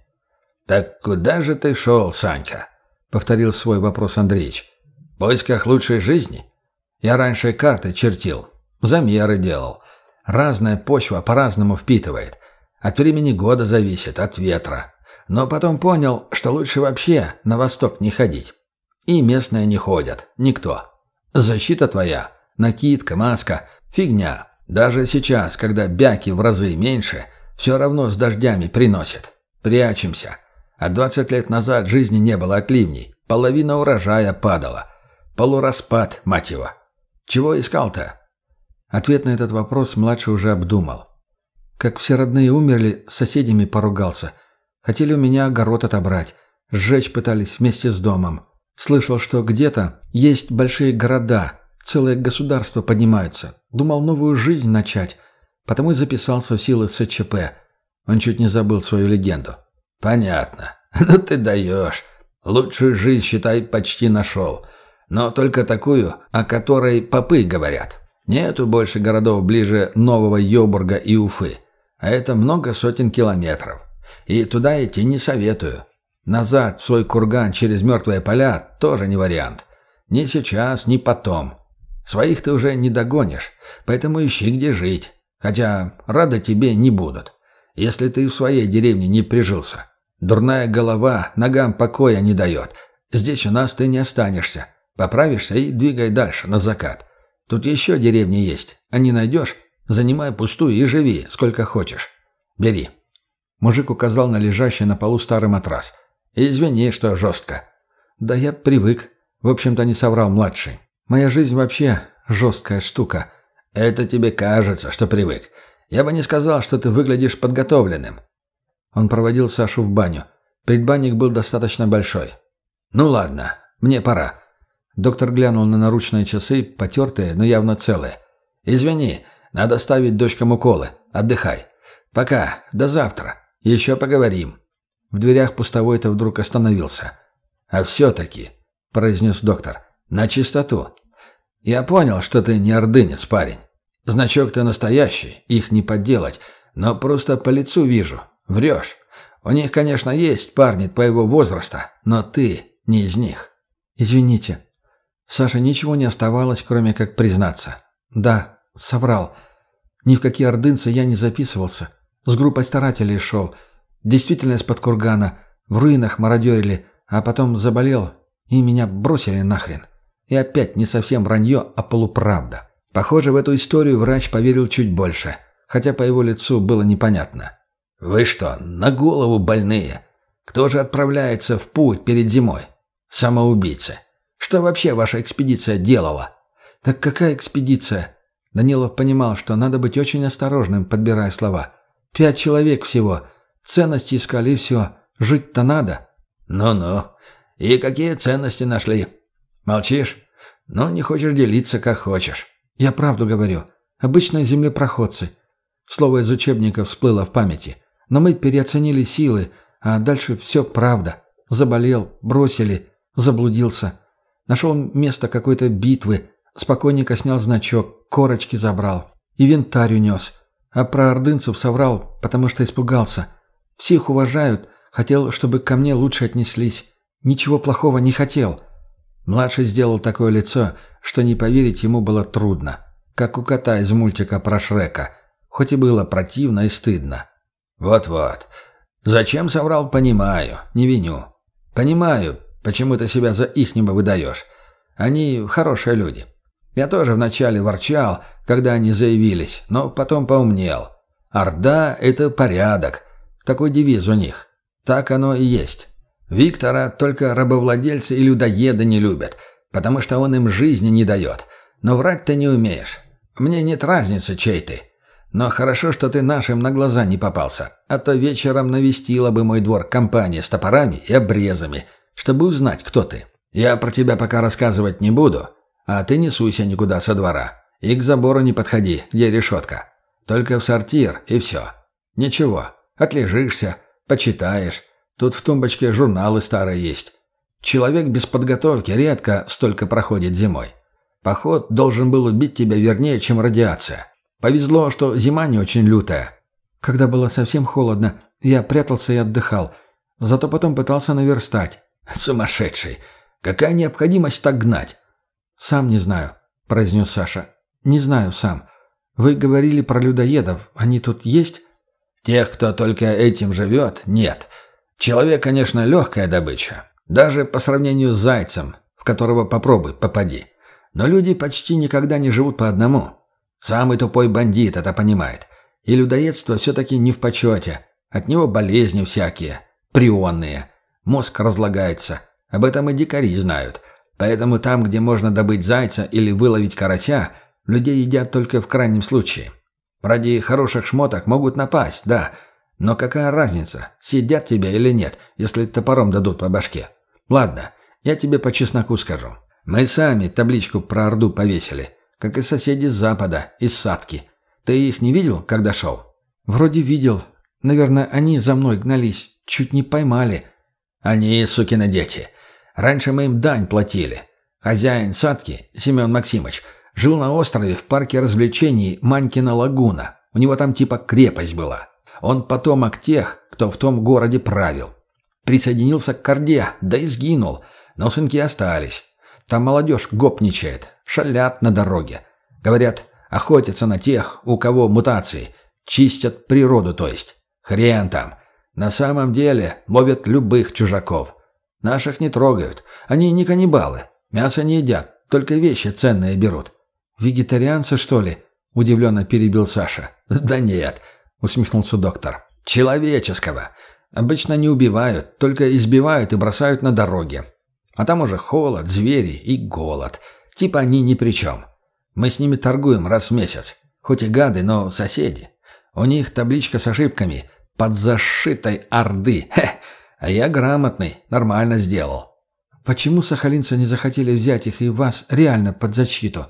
«Так куда же ты шел, Санька?» — повторил свой вопрос Андреич. «В поисках лучшей жизни? Я раньше карты чертил, замеры делал. Разная почва по-разному впитывает. От времени года зависит, от ветра. Но потом понял, что лучше вообще на восток не ходить. И местные не ходят. Никто. Защита твоя, накидка, маска — фигня. Даже сейчас, когда бяки в разы меньше, все равно с дождями приносит. Прячемся. А двадцать лет назад жизни не было от ливней. Половина урожая падала. Полураспад, мать его. Чего искал-то?» Ответ на этот вопрос младший уже обдумал. Как все родные умерли, с соседями поругался. Хотели у меня огород отобрать. Сжечь пытались вместе с домом. Слышал, что где-то есть большие города, целые государства поднимаются. Думал новую жизнь начать. Потому и записался в силы СЧП. Он чуть не забыл свою легенду. «Понятно. Ну ты даешь. Лучшую жизнь, считай, почти нашел. Но только такую, о которой попы говорят. Нету больше городов ближе Нового Йобурга и Уфы. А это много сотен километров. И туда идти не советую. Назад в свой курган через мертвые поля тоже не вариант. Ни сейчас, ни потом. Своих ты уже не догонишь, поэтому ищи где жить. Хотя рады тебе не будут, если ты в своей деревне не прижился. Дурная голова ногам покоя не дает. Здесь у нас ты не останешься. Поправишься и двигай дальше, на закат. Тут еще деревни есть. А не найдешь? Занимай пустую и живи, сколько хочешь. Бери». Мужик указал на лежащий на полу старый матрас. «Извини, что жестко». «Да я привык», — в общем-то не соврал младший. «Моя жизнь вообще жесткая штука». «Это тебе кажется, что привык. Я бы не сказал, что ты выглядишь подготовленным». Он проводил Сашу в баню. Предбанник был достаточно большой. «Ну ладно, мне пора. Доктор глянул на наручные часы, потертые, но явно целые. «Извини, надо ставить дочкам уколы. Отдыхай. Пока, до завтра. Еще поговорим». В дверях пустовой-то вдруг остановился. «А все-таки», — произнес доктор, — «на чистоту. Я понял, что ты не ордынец, парень. Значок-то настоящий, их не подделать, но просто по лицу вижу. Врешь. У них, конечно, есть парни твоего возраста, но ты не из них». «Извините», Саше ничего не оставалось, кроме как признаться. Да, соврал. Ни в какие ордынцы я не записывался. С группой старателей шел. Действительно из-под кургана. В руинах мародерили, а потом заболел, и меня бросили нахрен. И опять не совсем вранье, а полуправда. Похоже, в эту историю врач поверил чуть больше, хотя по его лицу было непонятно. «Вы что, на голову больные? Кто же отправляется в путь перед зимой? Самоубийцы. Что вообще ваша экспедиция делала?» «Так какая экспедиция?» Данилов понимал, что надо быть очень осторожным, подбирая слова. «Пять человек всего. Ценности искали и все. Жить-то надо». «Ну-ну. И какие ценности нашли?» «Молчишь? Ну, не хочешь делиться, как хочешь». «Я правду говорю. Обычные землепроходцы». Слово из учебника всплыло в памяти. Но мы переоценили силы, а дальше все правда. Заболел, бросили, заблудился. Нашел место какой-то битвы, спокойненько снял значок, корочки забрал. И винтарь унес. А про ордынцев соврал, потому что испугался. Всех уважают, хотел, чтобы ко мне лучше отнеслись. Ничего плохого не хотел. Младший сделал такое лицо, что не поверить ему было трудно. Как у кота из мультика про Шрека. Хоть и было противно и стыдно. «Вот-вот. Зачем соврал, понимаю. Не виню. Понимаю, почему ты себя за ихнего выдаешь. Они хорошие люди. Я тоже вначале ворчал, когда они заявились, но потом поумнел. Орда — это порядок. Такой девиз у них. Так оно и есть. Виктора только рабовладельцы и людоеды не любят, потому что он им жизни не дает. Но врать ты не умеешь. Мне нет разницы, чей ты. Но хорошо, что ты нашим на глаза не попался, а то вечером навестила бы мой двор компания с топорами и обрезами, чтобы узнать, кто ты. Я про тебя пока рассказывать не буду, а ты не суйся никуда со двора. И к забору не подходи, где решетка. Только в сортир, и все. Ничего, отлежишься, почитаешь. Тут в тумбочке журналы старые есть. Человек без подготовки редко столько проходит зимой. Поход должен был убить тебя вернее, чем радиация. Повезло, что зима не очень лютая. Когда было совсем холодно, я прятался и отдыхал. Зато потом пытался наверстать. Сумасшедший. Какая необходимость так гнать? Сам не знаю, произнес Саша. Не знаю сам. Вы говорили про людоедов. Они тут есть? Тех, кто только этим живет, нет. Человек, конечно, легкая добыча. Даже по сравнению с зайцем, в которого попробуй, попади. Но люди почти никогда не живут по одному. Самый тупой бандит это понимает. И людоедство все-таки не в почете. От него болезни всякие, прионные. Мозг разлагается. Об этом и дикари знают. Поэтому там, где можно добыть зайца или выловить карася, людей едят только в крайнем случае. Ради хороших шмоток могут напасть, да. Но какая разница, съедят тебя или нет, если топором дадут по башке? Ладно, я тебе по чесноку скажу. Мы сами табличку про Орду повесили как и соседи с запада, из Садки. Ты их не видел, когда шел?» «Вроде видел. Наверное, они за мной гнались. Чуть не поймали». «Они, сукины дети. Раньше мы им дань платили. Хозяин Садки, Семен Максимович, жил на острове в парке развлечений Манькина лагуна. У него там типа крепость была. Он потомок тех, кто в том городе правил. Присоединился к Корде, да и сгинул. Но сынки остались. Там молодежь гопничает, шалят на дороге. Говорят, охотятся на тех, у кого мутации. Чистят природу, то есть. Хрен там. На самом деле ловят любых чужаков. Наших не трогают. Они не каннибалы. Мясо не едят, только вещи ценные берут. «Вегетарианцы, что ли?» – удивленно перебил Саша. «Да нет», – усмехнулся доктор. «Человеческого. Обычно не убивают, только избивают и бросают на дороге. А там уже холод, звери и голод. Типа они ни при чем. Мы с ними торгуем раз в месяц. Хоть и гады, но соседи. У них табличка с ошибками. Под зашитой Орды. Хе. А я грамотный, нормально сделал. Почему сахалинцы не захотели взять их и вас реально под защиту?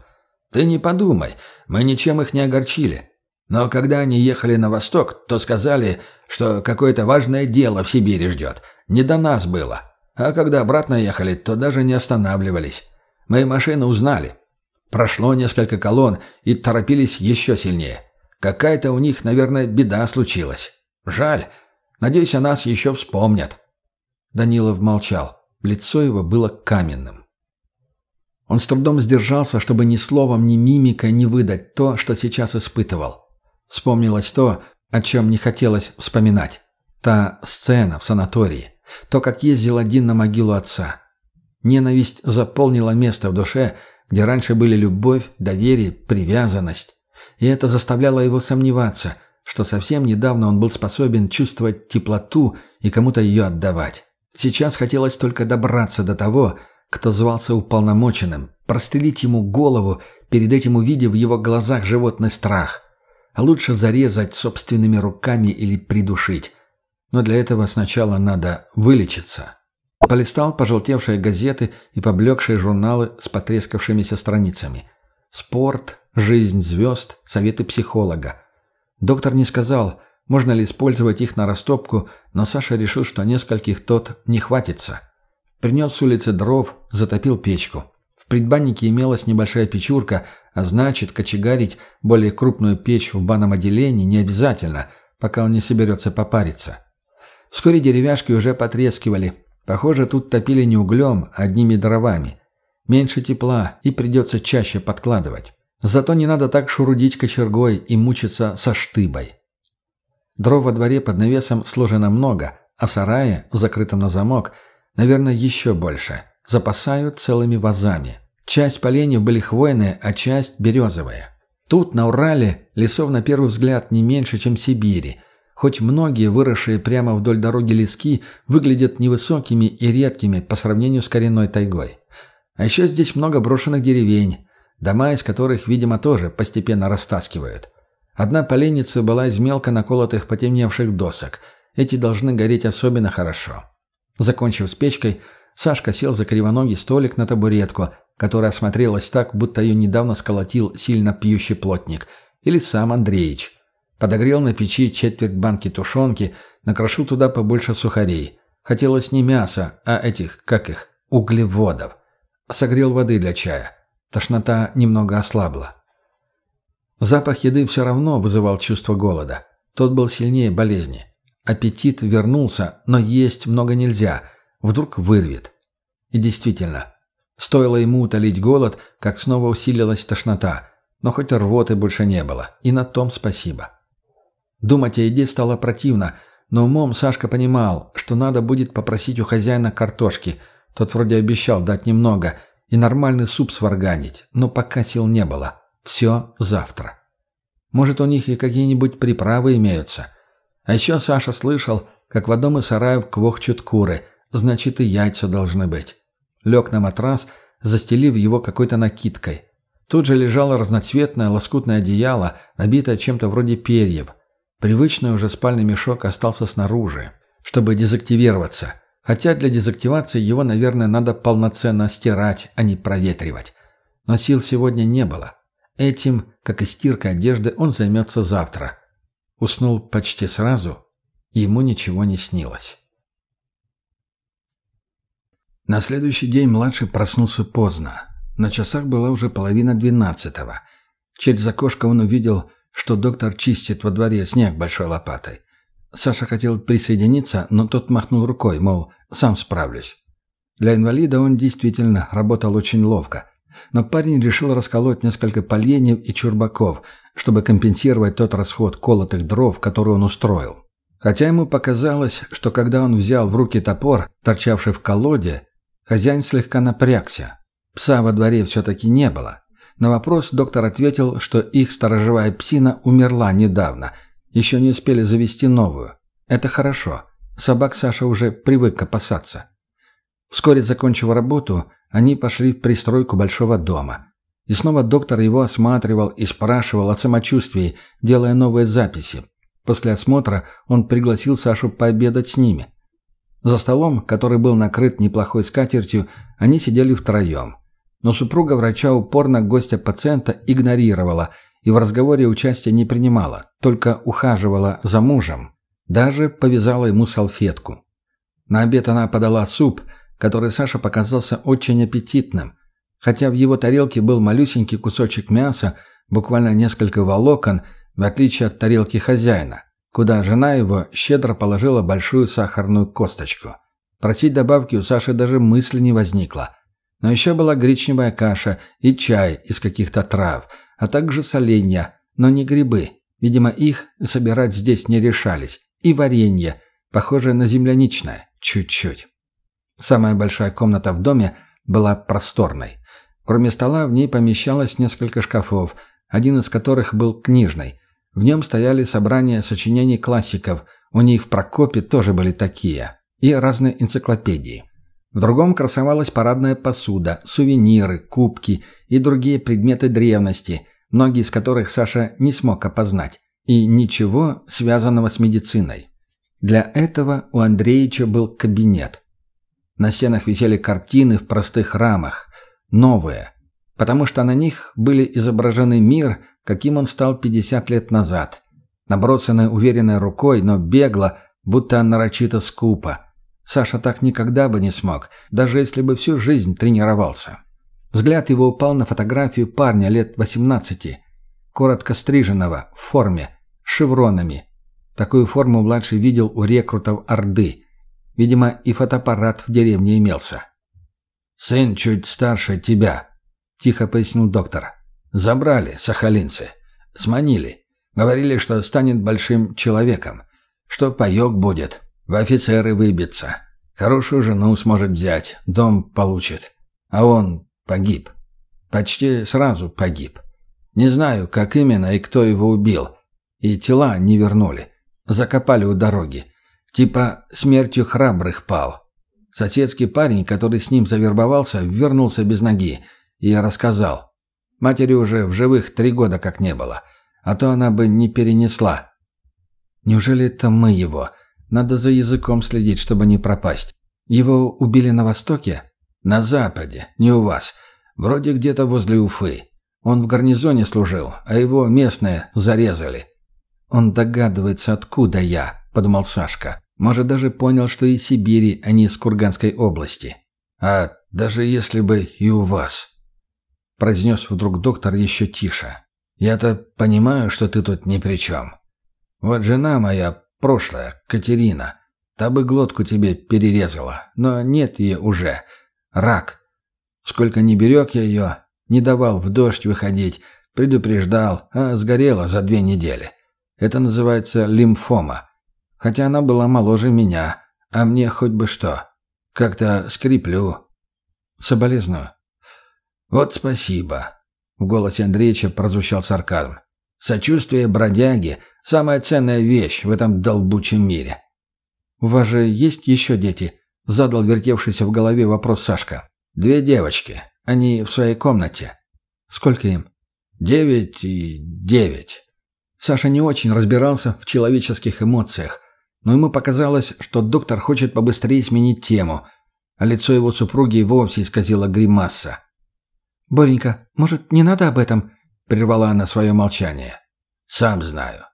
Ты не подумай, мы ничем их не огорчили. Но когда они ехали на восток, то сказали, что какое-то важное дело в Сибири ждет. Не до нас было. А когда обратно ехали, то даже не останавливались. Мои машины узнали. Прошло несколько колонн и торопились еще сильнее. Какая-то у них, наверное, беда случилась. Жаль. Надеюсь, о нас еще вспомнят. Данилов молчал. Лицо его было каменным. Он с трудом сдержался, чтобы ни словом, ни мимикой не выдать то, что сейчас испытывал. Вспомнилось то, о чем не хотелось вспоминать. Та сцена в санатории. То, как ездил один на могилу отца. Ненависть заполнила место в душе, где раньше были любовь, доверие, привязанность. И это заставляло его сомневаться, что совсем недавно он был способен чувствовать теплоту и кому-то ее отдавать. Сейчас хотелось только добраться до того, кто звался уполномоченным, прострелить ему голову, перед этим увидев в его глазах животный страх. А лучше зарезать собственными руками или придушить. Но для этого сначала надо вылечиться. Полистал пожелтевшие газеты и поблекшие журналы с потрескавшимися страницами. Спорт, жизнь звезд, советы психолога. Доктор не сказал, можно ли использовать их на растопку, но Саша решил, что нескольких тот не хватится. Принес с улицы дров, затопил печку. Предбаннике имелась небольшая печурка, а значит, кочегарить более крупную печь в банном отделении не обязательно, пока он не соберется попариться. Вскоре деревяшки уже потрескивали. Похоже, тут топили не углем, а одними дровами. Меньше тепла и придется чаще подкладывать. Зато не надо так шурудить кочергой и мучиться со штыбой. Дров во дворе под навесом сложено много, а сарае, закрытом на замок, Наверное, еще больше. Запасают целыми вазами. Часть поленьев были хвойные, а часть березовые. Тут, на Урале, лесов на первый взгляд не меньше, чем в Сибири. Хоть многие, выросшие прямо вдоль дороги лески, выглядят невысокими и редкими по сравнению с коренной тайгой. А еще здесь много брошенных деревень, дома из которых, видимо, тоже постепенно растаскивают. Одна поленница была из мелко наколотых потемневших досок. Эти должны гореть особенно хорошо. Закончив с печкой, Сашка сел за кривоногий столик на табуретку, которая смотрелась так, будто ее недавно сколотил сильно пьющий плотник, или сам Андреич. Подогрел на печи четверть банки тушенки, накрошил туда побольше сухарей. Хотелось не мяса, а этих, как их, углеводов. Согрел воды для чая. Тошнота немного ослабла. Запах еды все равно вызывал чувство голода. Тот был сильнее болезни. Аппетит вернулся, но есть много нельзя. Вдруг вырвет. И действительно, стоило ему утолить голод, как снова усилилась тошнота. Но хоть рвоты больше не было. И на том спасибо. Думать о еде стало противно, но умом Сашка понимал, что надо будет попросить у хозяина картошки. Тот вроде обещал дать немного – и нормальный суп сварганить, но пока сил не было. Все завтра. Может, у них и какие-нибудь приправы имеются. А еще Саша слышал, как в одном из сараев квохчут куры, значит и яйца должны быть. Лег на матрас, застелив его какой-то накидкой. Тут же лежало разноцветное лоскутное одеяло, набитое чем-то вроде перьев. Привычный уже спальный мешок остался снаружи, чтобы дезактивироваться. Хотя для дезактивации его, наверное, надо полноценно стирать, а не проветривать. Но сил сегодня не было. Этим, как и стиркой одежды, он займется завтра. Уснул почти сразу, ему ничего не снилось. На следующий день младший проснулся поздно. На часах была уже половина двенадцатого. Через окошко он увидел, что доктор чистит во дворе снег большой лопатой. Саша хотел присоединиться, но тот махнул рукой, мол, сам справлюсь. Для инвалида он действительно работал очень ловко. Но парень решил расколоть несколько поленьев и чурбаков, чтобы компенсировать тот расход колотых дров, который он устроил. Хотя ему показалось, что когда он взял в руки топор, торчавший в колоде, хозяин слегка напрягся. Пса во дворе все-таки не было. На вопрос доктор ответил, что их сторожевая псина умерла недавно – еще не успели завести новую. Это хорошо. Собак Саша уже привык опасаться. Вскоре, закончив работу, они пошли в пристройку большого дома. И снова доктор его осматривал и спрашивал о самочувствии, делая новые записи. После осмотра он пригласил Сашу пообедать с ними. За столом, который был накрыт неплохой скатертью, они сидели втроем. Но супруга врача упорно гостя пациента игнорировала и в разговоре участия не принимала, только ухаживала за мужем. Даже повязала ему салфетку. На обед она подала суп, который Саша показался очень аппетитным. Хотя в его тарелке был малюсенький кусочек мяса, буквально несколько волокон, в отличие от тарелки хозяина, куда жена его щедро положила большую сахарную косточку. Просить добавки у Саши даже мысли не возникло. Но еще была гречневая каша и чай из каких-то трав – а также соленья, но не грибы. Видимо, их собирать здесь не решались. И варенье, похожее на земляничное, чуть-чуть. Самая большая комната в доме была просторной. Кроме стола в ней помещалось несколько шкафов, один из которых был книжный. В нем стояли собрания сочинений классиков, у них в Прокопе тоже были такие, и разные энциклопедии. В другом красовалась парадная посуда, сувениры, кубки и другие предметы древности, многие из которых Саша не смог опознать, и ничего связанного с медициной. Для этого у Андреевича был кабинет. На стенах висели картины в простых рамах, новые, потому что на них были изображены мир, каким он стал 50 лет назад, набросанный уверенной рукой, но бегло, будто нарочито скупо. Саша так никогда бы не смог, даже если бы всю жизнь тренировался. Взгляд его упал на фотографию парня лет 18, коротко стриженного, в форме, с шевронами. Такую форму младший видел у рекрутов Орды. Видимо, и фотоаппарат в деревне имелся. «Сын чуть старше тебя», — тихо пояснил доктор. «Забрали сахалинцы. Сманили. Говорили, что станет большим человеком. Что паек будет. В офицеры выбиться. Хорошую жену сможет взять, дом получит. А он погиб. Почти сразу погиб. Не знаю, как именно и кто его убил. И тела не вернули. Закопали у дороги. Типа смертью храбрых пал. Соседский парень, который с ним завербовался, вернулся без ноги. И рассказал. Матери уже в живых три года как не было. А то она бы не перенесла. Неужели это мы его? Надо за языком следить, чтобы не пропасть. Его убили на Востоке? На Западе, не у вас. Вроде где-то возле Уфы. Он в гарнизоне служил, а его местные зарезали. Он догадывается, откуда я, подумал Сашка. Может, даже понял, что из Сибири, а не из Курганской области. А даже если бы и у вас, произнес вдруг доктор еще тише. Я-то понимаю, что ты тут ни при чем. Вот жена моя, прошлая, Катерина, та бы глотку тебе перерезала, но нет ее уже. Рак. Сколько не берег я ее, не давал в дождь выходить, предупреждал, а сгорела за две недели. Это называется лимфома. Хотя она была моложе меня, а мне хоть бы что. Как-то скриплю. Соболезную. Вот спасибо. В голосе Андреевича прозвучал сарказм. Сочувствие бродяги – самая ценная вещь в этом долбучем мире. «У вас же есть еще дети?» – задал вертевшийся в голове вопрос Сашка. «Две девочки. Они в своей комнате. Сколько им? Девять и девять. Саша не очень разбирался в человеческих эмоциях, но ему показалось, что доктор хочет побыстрее сменить тему, а лицо его супруги вовсе исказило гримаса. «Боренька, может, не надо об этом?» — прервала она свое молчание. «Сам знаю.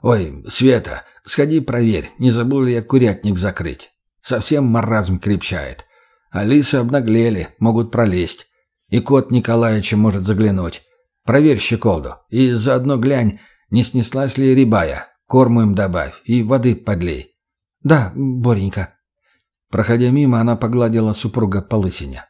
Ой, Света, сходи проверь, не забыл ли я курятник закрыть. Совсем маразм крепчает. Алисы обнаглели, могут пролезть. И кот Николаевича может заглянуть. Проверь щеколду. И заодно глянь, не снеслась ли рябая. Корму им добавь и воды подлей. Да, Боренька. Проходя мимо, она погладила супруга по лысине.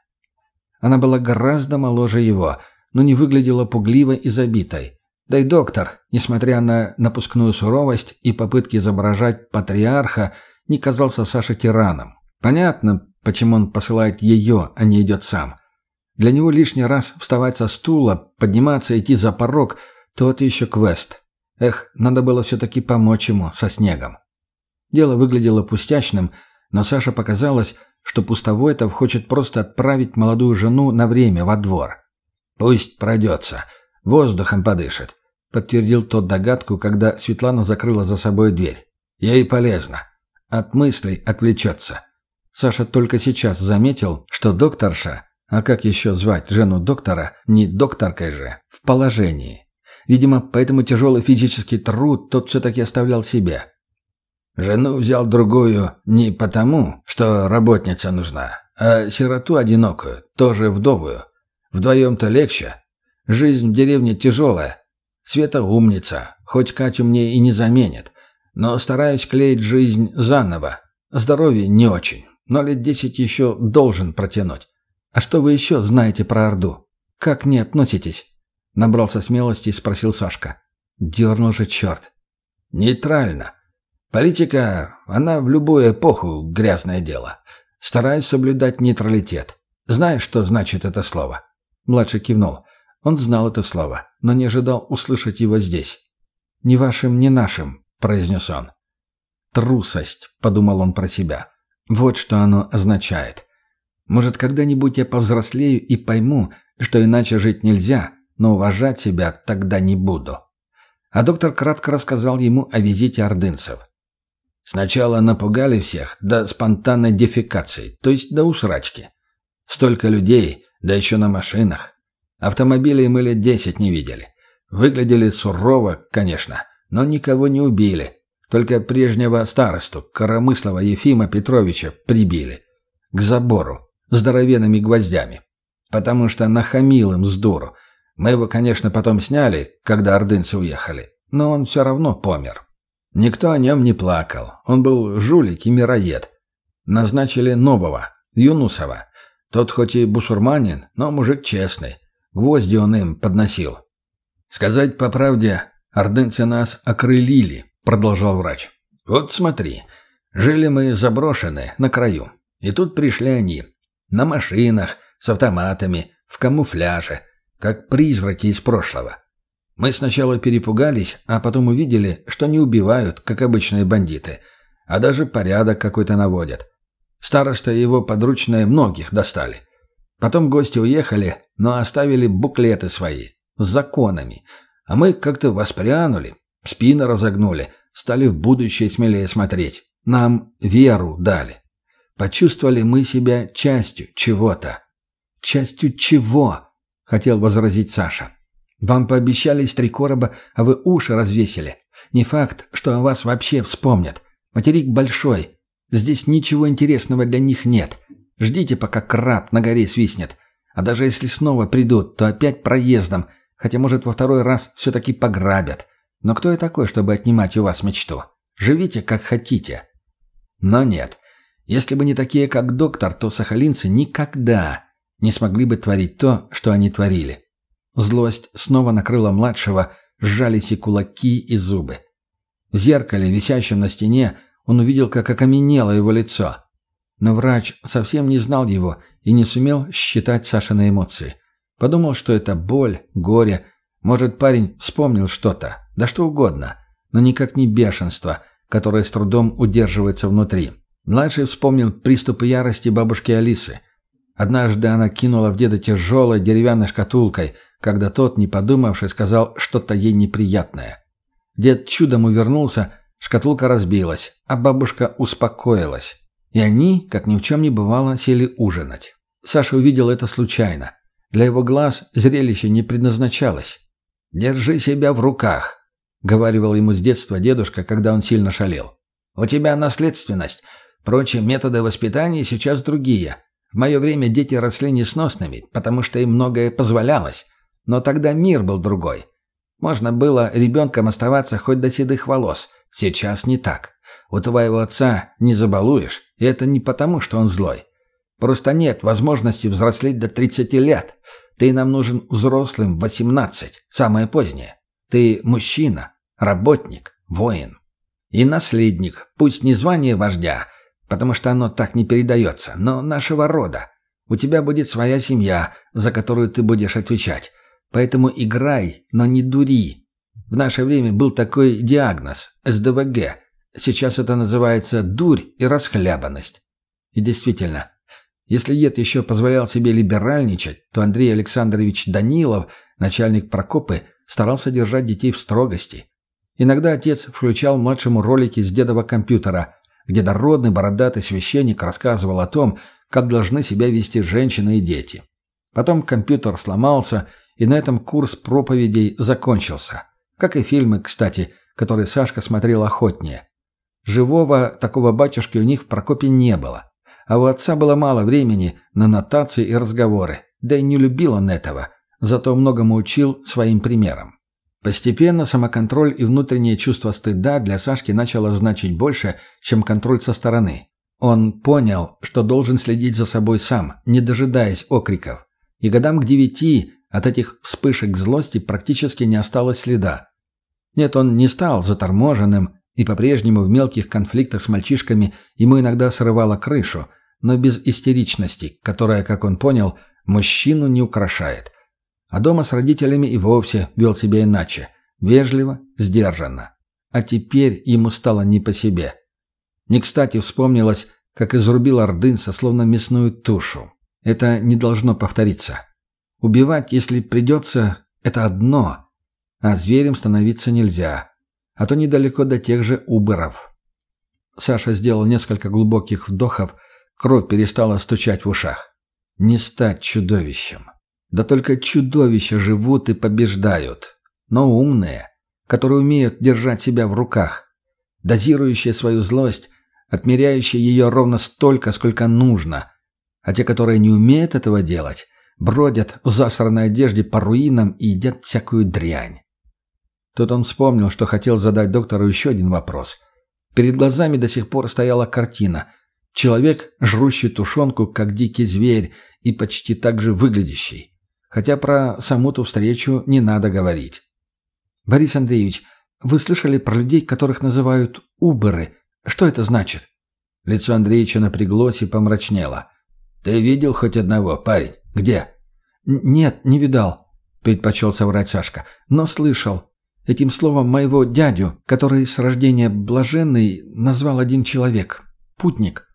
Она была гораздо моложе его, но не выглядела пугливой и забитой. Да и доктор, несмотря на напускную суровость и попытки изображать патриарха, не казался Саше тираном. Понятно, почему он посылает ее, а не идет сам. Для него лишний раз вставать со стула, подниматься идти за порог – тот еще квест. Эх, надо было все-таки помочь ему со снегом. Дело выглядело пустячным, но Саше показалось, что Пустовойтов хочет просто отправить молодую жену на время во двор. «Пусть пройдется, воздухом подышит», — подтвердил тот догадку, когда Светлана закрыла за собой дверь. «Ей полезно. От мыслей отвлечется». Саша только сейчас заметил, что докторша а как еще звать жену доктора, не докторкой же, в положении? Видимо, поэтому тяжелый физический труд тот все-таки оставлял себе. Жену взял другую не потому, что работница нужна, а сироту одинокую, тоже вдовую. Вдвоем-то легче. Жизнь в деревне тяжелая. Света умница, хоть Катю мне и не заменит. Но стараюсь клеить жизнь заново. Здоровье не очень, но лет десять еще должен протянуть. «А что вы еще знаете про Орду? Как не относитесь?» Набрался смелости и спросил Сашка. Дернул же черт. «Нейтрально. Политика, она в любую эпоху грязное дело. Стараюсь соблюдать нейтралитет. Знаешь, что значит это слово?» Младший кивнул. Он знал это слово, но не ожидал услышать его здесь. «Ни вашим, ни нашим», — произнес он. «Трусость», — подумал он про себя. «Вот что оно означает. Может, когда-нибудь я повзрослею и пойму, что иначе жить нельзя, но уважать себя тогда не буду. А доктор кратко рассказал ему о визите ордынцев. Сначала напугали всех до спонтанной дефекации, то есть до усрачки. Столько людей, да еще на машинах. Автомобилей мы лет десять не видели. Выглядели сурово, конечно, но никого не убили. Только прежнего старосту, Коромыслова Ефима Петровича, прибили. К забору здоровенными гвоздями. Потому что нахамил им с. Мы его, конечно, потом сняли, когда ордынцы уехали, но он все равно помер. Никто о нем не плакал. Он был жулик и мироед. Назначили нового, Юнусова. Тот хоть и бусурманин, но мужик честный. Гвозди он им подносил. «Сказать по правде, ордынцы нас окрылили», — продолжал врач. «Вот смотри, жили мы заброшены, на краю. И тут пришли они. На машинах, с автоматами, в камуфляже, как призраки из прошлого. Мы сначала перепугались, а потом увидели, что не убивают, как обычные бандиты, а даже порядок какой-то наводят. Староста и его подручные многих достали. Потом гости уехали, но оставили буклеты свои, с законами. А мы как-то воспрянули, спины разогнули, стали в будущее смелее смотреть. Нам веру дали. Почувствовали мы себя частью чего-то. «Частью чего?» — хотел возразить Саша. «Вам пообещали три короба, а вы уши развесили. Не факт, что о вас вообще вспомнят. Материк большой. Здесь ничего интересного для них нет. Ждите, пока краб на горе свистнет. А даже если снова придут, то опять проездом, хотя, может, во второй раз все-таки пограбят. Но кто я такой, чтобы отнимать у вас мечту? Живите, как хотите». Но нет. Если бы не такие, как доктор, то сахалинцы никогда не смогли бы творить то, что они творили. Злость снова накрыла младшего, сжались и кулаки, и зубы. В зеркале, висящем на стене, он увидел, как окаменело его лицо. Но врач совсем не знал его и не сумел считать Сашины эмоции. Подумал, что это боль, горе. Может, парень вспомнил что-то, да что угодно, но никак не бешенство, которое с трудом удерживается внутри. Младший вспомнил приступы ярости бабушки Алисы – Однажды она кинула в деда тяжелой деревянной шкатулкой, когда тот, не подумавший, сказал что-то ей неприятное. Дед чудом увернулся, шкатулка разбилась, а бабушка успокоилась. И они, как ни в чем не бывало, сели ужинать. Саша увидел это случайно. Для его глаз зрелище не предназначалось. «Держи себя в руках», — говаривал ему с детства дедушка, когда он сильно шалел. «У тебя наследственность. Прочие методы воспитания сейчас другие. В мое время дети росли несносными, потому что им многое позволялось. Но тогда мир был другой. Можно было ребенком оставаться хоть до седых волос. Сейчас не так. У твоего отца не забалуешь, и это не потому, что он злой. Просто нет возможности взрослеть до 30 лет. Ты нам нужен взрослым в 18, самое позднее. Ты мужчина, работник, воин. И наследник, пусть не звание вождя, потому что оно так не передается, но нашего рода. У тебя будет своя семья, за которую ты будешь отвечать. Поэтому играй, но не дури. В наше время был такой диагноз – СДВГ. Сейчас это называется дурь и расхлябанность. И действительно, если Ед еще позволял себе либеральничать, то Андрей Александрович Данилов, начальник Прокопы, старался держать детей в строгости. Иногда отец включал младшему ролики с дедова компьютера, где дородный бородатый священник рассказывал о том, как должны себя вести женщины и дети. Потом компьютер сломался, и на этом курс проповедей закончился. Как и фильмы, кстати, которые Сашка смотрел охотнее. Живого такого батюшки у них в Прокопе не было. А у отца было мало времени на нотации и разговоры, да и не любил он этого, зато многому учил своим примером. Постепенно самоконтроль и внутреннее чувство стыда для Сашки начало значить больше, чем контроль со стороны. Он понял, что должен следить за собой сам, не дожидаясь окриков. И годам к девяти от этих вспышек злости практически не осталось следа. Нет, он не стал заторможенным, и по-прежнему в мелких конфликтах с мальчишками ему иногда срывало крышу, но без истеричности, которая, как он понял, мужчину не украшает. А дома с родителями и вовсе вел себя иначе. Вежливо, сдержанно. А теперь ему стало не по себе. Не кстати вспомнилось, как изрубил ордынца, словно мясную тушу. Это не должно повториться. Убивать, если придется, это одно. А зверем становиться нельзя. А то недалеко до тех же убыров. Саша сделал несколько глубоких вдохов, кровь перестала стучать в ушах. Не стать чудовищем. Да только чудовища живут и побеждают. Но умные, которые умеют держать себя в руках, дозирующие свою злость, отмеряющие ее ровно столько, сколько нужно. А те, которые не умеют этого делать, бродят в засранной одежде по руинам и едят всякую дрянь. Тут он вспомнил, что хотел задать доктору еще один вопрос. Перед глазами до сих пор стояла картина. Человек, жрущий тушенку, как дикий зверь, и почти так же выглядящий. Хотя про саму ту встречу не надо говорить. «Борис Андреевич, вы слышали про людей, которых называют уберы? Что это значит?» Лицо Андреевича напряглось и помрачнело. «Ты видел хоть одного, парень? Где?» «Нет, не видал», — предпочел соврать Сашка. «Но слышал. Этим словом моего дядю, который с рождения блаженный, назвал один человек. Путник».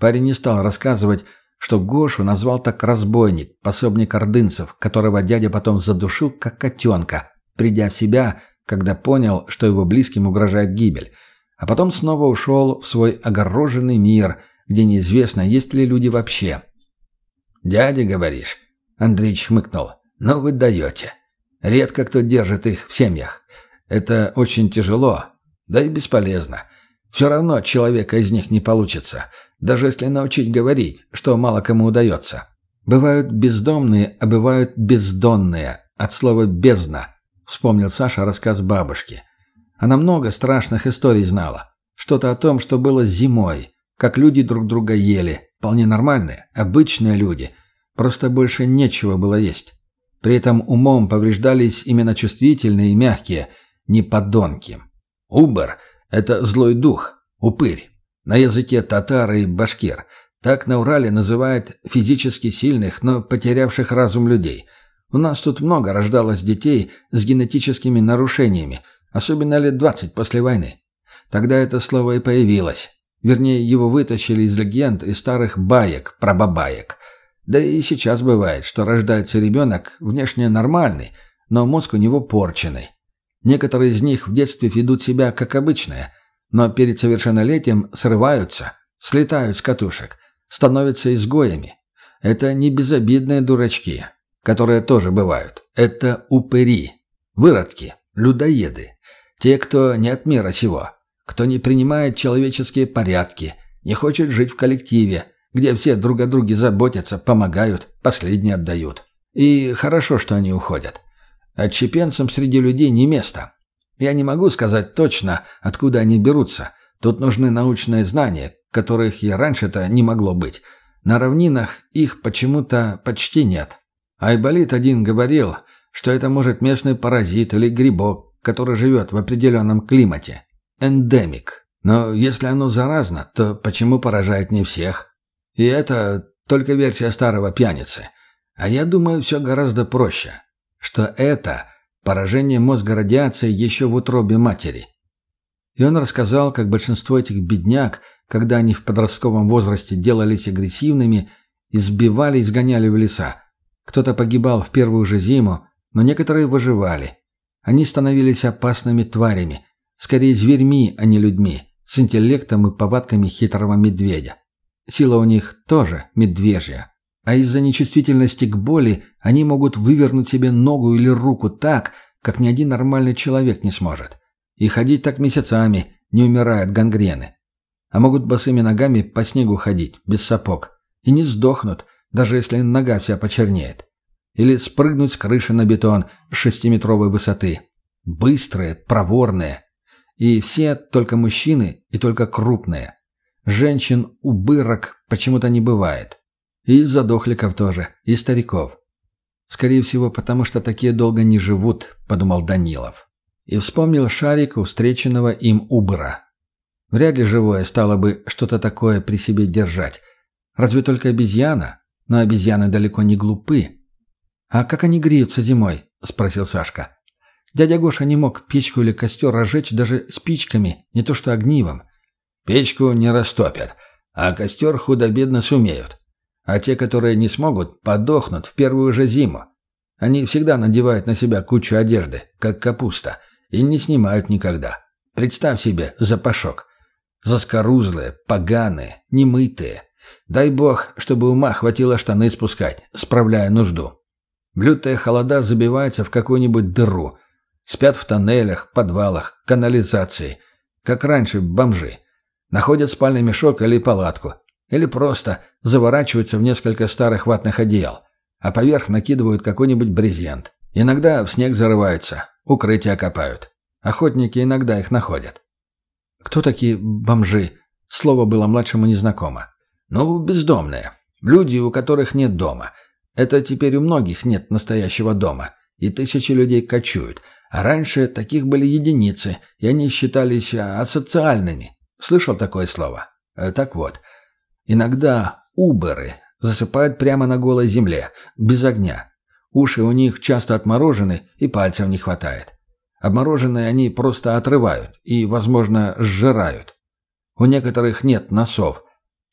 Парень не стал рассказывать, что Гошу назвал так разбойник, пособник ордынцев, которого дядя потом задушил, как котенка, придя в себя, когда понял, что его близким угрожает гибель, а потом снова ушел в свой огороженный мир, где неизвестно, есть ли люди вообще. «Дядя, говоришь?» — Андрей хмыкнул. «Ну вы даете. Редко кто держит их в семьях. Это очень тяжело, да и бесполезно. Все равно человека из них не получится, даже если научить говорить, что мало кому удается. Бывают бездомные, а бывают бездонные, от слова «бездна», вспомнил Саша рассказ бабушки. Она много страшных историй знала. Что-то о том, что было зимой, как люди друг друга ели, вполне нормальные, обычные люди. Просто больше нечего было есть. При этом умом повреждались именно чувствительные и мягкие, не подонки. Убер — это злой дух, упырь. На языке татар и башкир. Так на Урале называют физически сильных, но потерявших разум людей. У нас тут много рождалось детей с генетическими нарушениями, особенно лет 20 после войны. Тогда это слово и появилось. Вернее, его вытащили из легенд и старых баек, прабабаек. Да и сейчас бывает, что рождается ребенок внешне нормальный, но мозг у него порченный. Некоторые из них в детстве ведут себя как обычные, но перед совершеннолетием срываются, слетают с катушек, становятся изгоями. Это не безобидные дурачки, которые тоже бывают. Это упыри, выродки, людоеды. Те, кто не от мира сего, кто не принимает человеческие порядки, не хочет жить в коллективе, где все друг о друге заботятся, помогают, последние отдают. И хорошо, что они уходят. Отщепенцам среди людей не место. Я не могу сказать точно, откуда они берутся. Тут нужны научные знания, которых и раньше-то не могло быть. На равнинах их почему-то почти нет. Айболит один говорил, что это может местный паразит или грибок, который живет в определенном климате. Эндемик. Но если оно заразно, то почему поражает не всех? И это только версия старого пьяницы. А я думаю, все гораздо проще что это поражение мозга радиацией еще в утробе матери. И он рассказал, как большинство этих бедняк, когда они в подростковом возрасте делались агрессивными, избивали и сгоняли в леса. Кто-то погибал в первую же зиму, но некоторые выживали. Они становились опасными тварями, скорее зверьми, а не людьми, с интеллектом и повадками хитрого медведя. Сила у них тоже медвежья, а из-за нечувствительности к боли они могут вывернуть себе ногу или руку так, как ни один нормальный человек не сможет. И ходить так месяцами, не умирая от гангрены. А могут босыми ногами по снегу ходить, без сапог. И не сдохнут, даже если нога вся почернеет. Или спрыгнуть с крыши на бетон с шестиметровой высоты. Быстрые, проворные. И все только мужчины и только крупные. Женщин-убырок почему-то не бывает. И задохликов тоже, и стариков. Скорее всего, потому что такие долго не живут, подумал Данилов. И вспомнил шарику, встреченного им Убра. Вряд ли живое стало бы что-то такое при себе держать. Разве только обезьяна? Но обезьяны далеко не глупы. «А как они греются зимой?» – спросил Сашка. Дядя Гоша не мог печку или костер разжечь даже спичками, не то что огнивом. «Печку не растопят, а костер худо-бедно сумеют. А те, которые не смогут, подохнут в первую же зиму. Они всегда надевают на себя кучу одежды, как капуста, и не снимают никогда. Представь себе запашок. Заскорузлые, поганые, немытые. Дай бог, чтобы ума хватило штаны спускать, справляя нужду. В лютые холода забиваются в какую-нибудь дыру. Спят в тоннелях, подвалах, канализации. Как раньше бомжи. Находят спальный мешок или палатку. Или просто заворачиваются в несколько старых ватных одеял, а поверх накидывают какой-нибудь брезент. Иногда в снег зарываются, укрытия копают. Охотники иногда их находят. Кто такие бомжи? Слово было младшему незнакомо. Ну, бездомные. Люди, у которых нет дома. Это теперь у многих нет настоящего дома. И тысячи людей кочуют. А раньше таких были единицы, и они считались асоциальными. Слышал такое слово? Э, так вот, иногда уберы засыпают прямо на голой земле, без огня. Уши у них часто отморожены, и пальцев не хватает. Обмороженные они просто отрывают и, возможно, сжирают. У некоторых нет носов.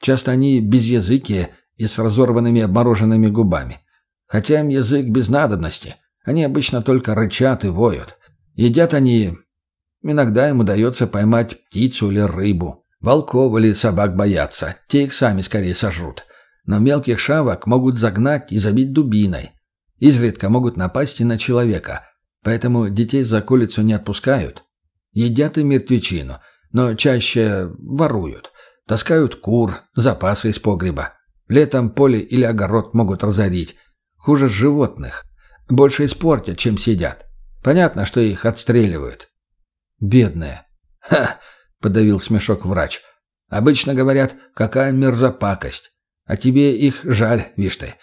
Часто они безязыкие и с разорванными обмороженными губами. Хотя им язык без надобности. Они обычно только рычат и воют. Едят они... Иногда им удается поймать птицу или рыбу. Волков или собак боятся. Те их сами скорее сожрут. Но мелких шавок могут загнать и забить дубиной. Изредка могут напасть и на человека – Поэтому детей за околицу не отпускают. Едят и мертвечину, но чаще воруют. Таскают кур, запасы из погреба. Летом поле или огород могут разорить. Хуже животных. Больше испортят, чем сидят. Понятно, что их отстреливают. Бедные. Ха! Подавил смешок врач. Обычно говорят, какая мерзопакость. А тебе их жаль, вишь ты.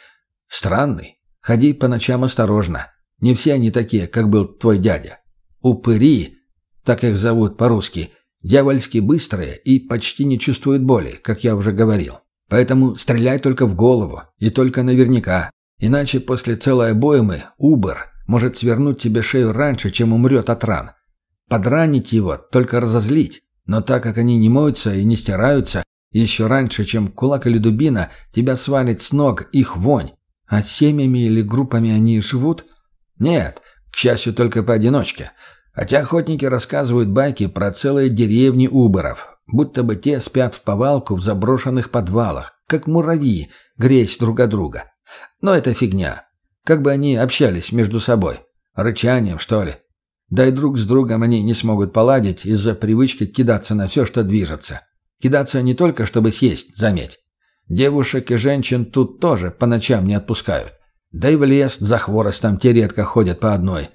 Странный. Ходи по ночам осторожно. Не все они такие, как был твой дядя. Упыри, так их зовут по-русски, дьявольски быстрые и почти не чувствуют боли, как я уже говорил. Поэтому стреляй только в голову, и только наверняка. Иначе после целой обоймы Убер может свернуть тебе шею раньше, чем умрет от ран. Подранить его, только разозлить. Но так как они не моются и не стираются, еще раньше, чем кулак или дубина, тебя свалит с ног их вонь. А семьями или группами они живут – нет, к счастью, только поодиночке. Хотя охотники рассказывают байки про целые деревни уборов, будто бы те спят в повалку в заброшенных подвалах, как муравьи, греясь друг от друга. Но это фигня. Как бы они общались между собой? Рычанием, что ли? Да и друг с другом они не смогут поладить из-за привычки кидаться на все, что движется. Кидаться не только, чтобы съесть, заметь. Девушек и женщин тут тоже по ночам не отпускают. Да и в лес за хворостом те редко ходят по одной.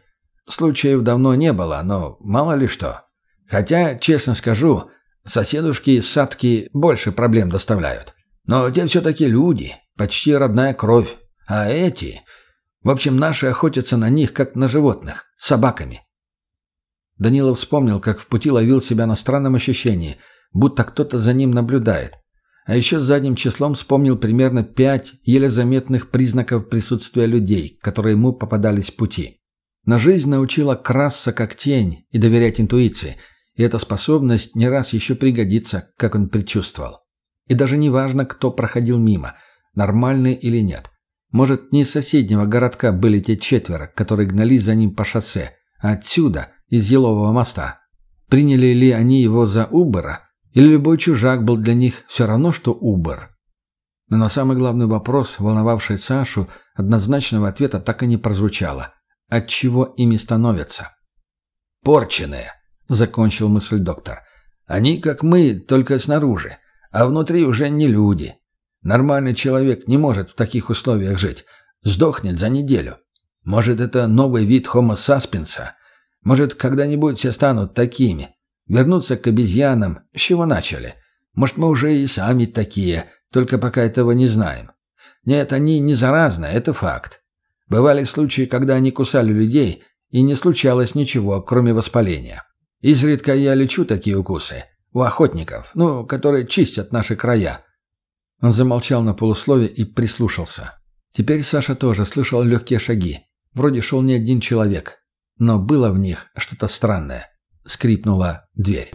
Случаев давно не было, но мало ли что. Хотя, честно скажу, соседушки и садки больше проблем доставляют. Но те все-таки люди, почти родная кровь. А эти... В общем, наши охотятся на них, как на животных, собаками. Данилов вспомнил, как в пути ловил себя на странном ощущении, будто кто-то за ним наблюдает. А еще задним числом вспомнил примерно пять еле заметных признаков присутствия людей, которые ему попадались в пути. Но жизнь научила красться как тень и доверять интуиции, и эта способность не раз еще пригодится, как он предчувствовал. И даже не важно, кто проходил мимо, нормальный или нет. Может, не из соседнего городка были те четверо, которые гнались за ним по шоссе, а отсюда, из Елового моста. Приняли ли они его за Убера – или любой чужак был для них все равно, что Убер. Но на самый главный вопрос, волновавший Сашу, однозначного ответа так и не прозвучало. От чего ими становятся? «Порченые», — закончил мысль доктор. «Они, как мы, только снаружи, а внутри уже не люди. Нормальный человек не может в таких условиях жить. Сдохнет за неделю. Может, это новый вид Homo sapiens? Может, когда-нибудь все станут такими, Вернуться к обезьянам, с чего начали? Может, мы уже и сами такие, только пока этого не знаем. Нет, они не заразны, это факт. Бывали случаи, когда они кусали людей, и не случалось ничего, кроме воспаления. Изредка я лечу такие укусы. У охотников, ну, которые чистят наши края. Он замолчал на полуслове и прислушался. Теперь Саша тоже слышал легкие шаги. Вроде шел не один человек. Но было в них что-то странное. Скрипнула дверь.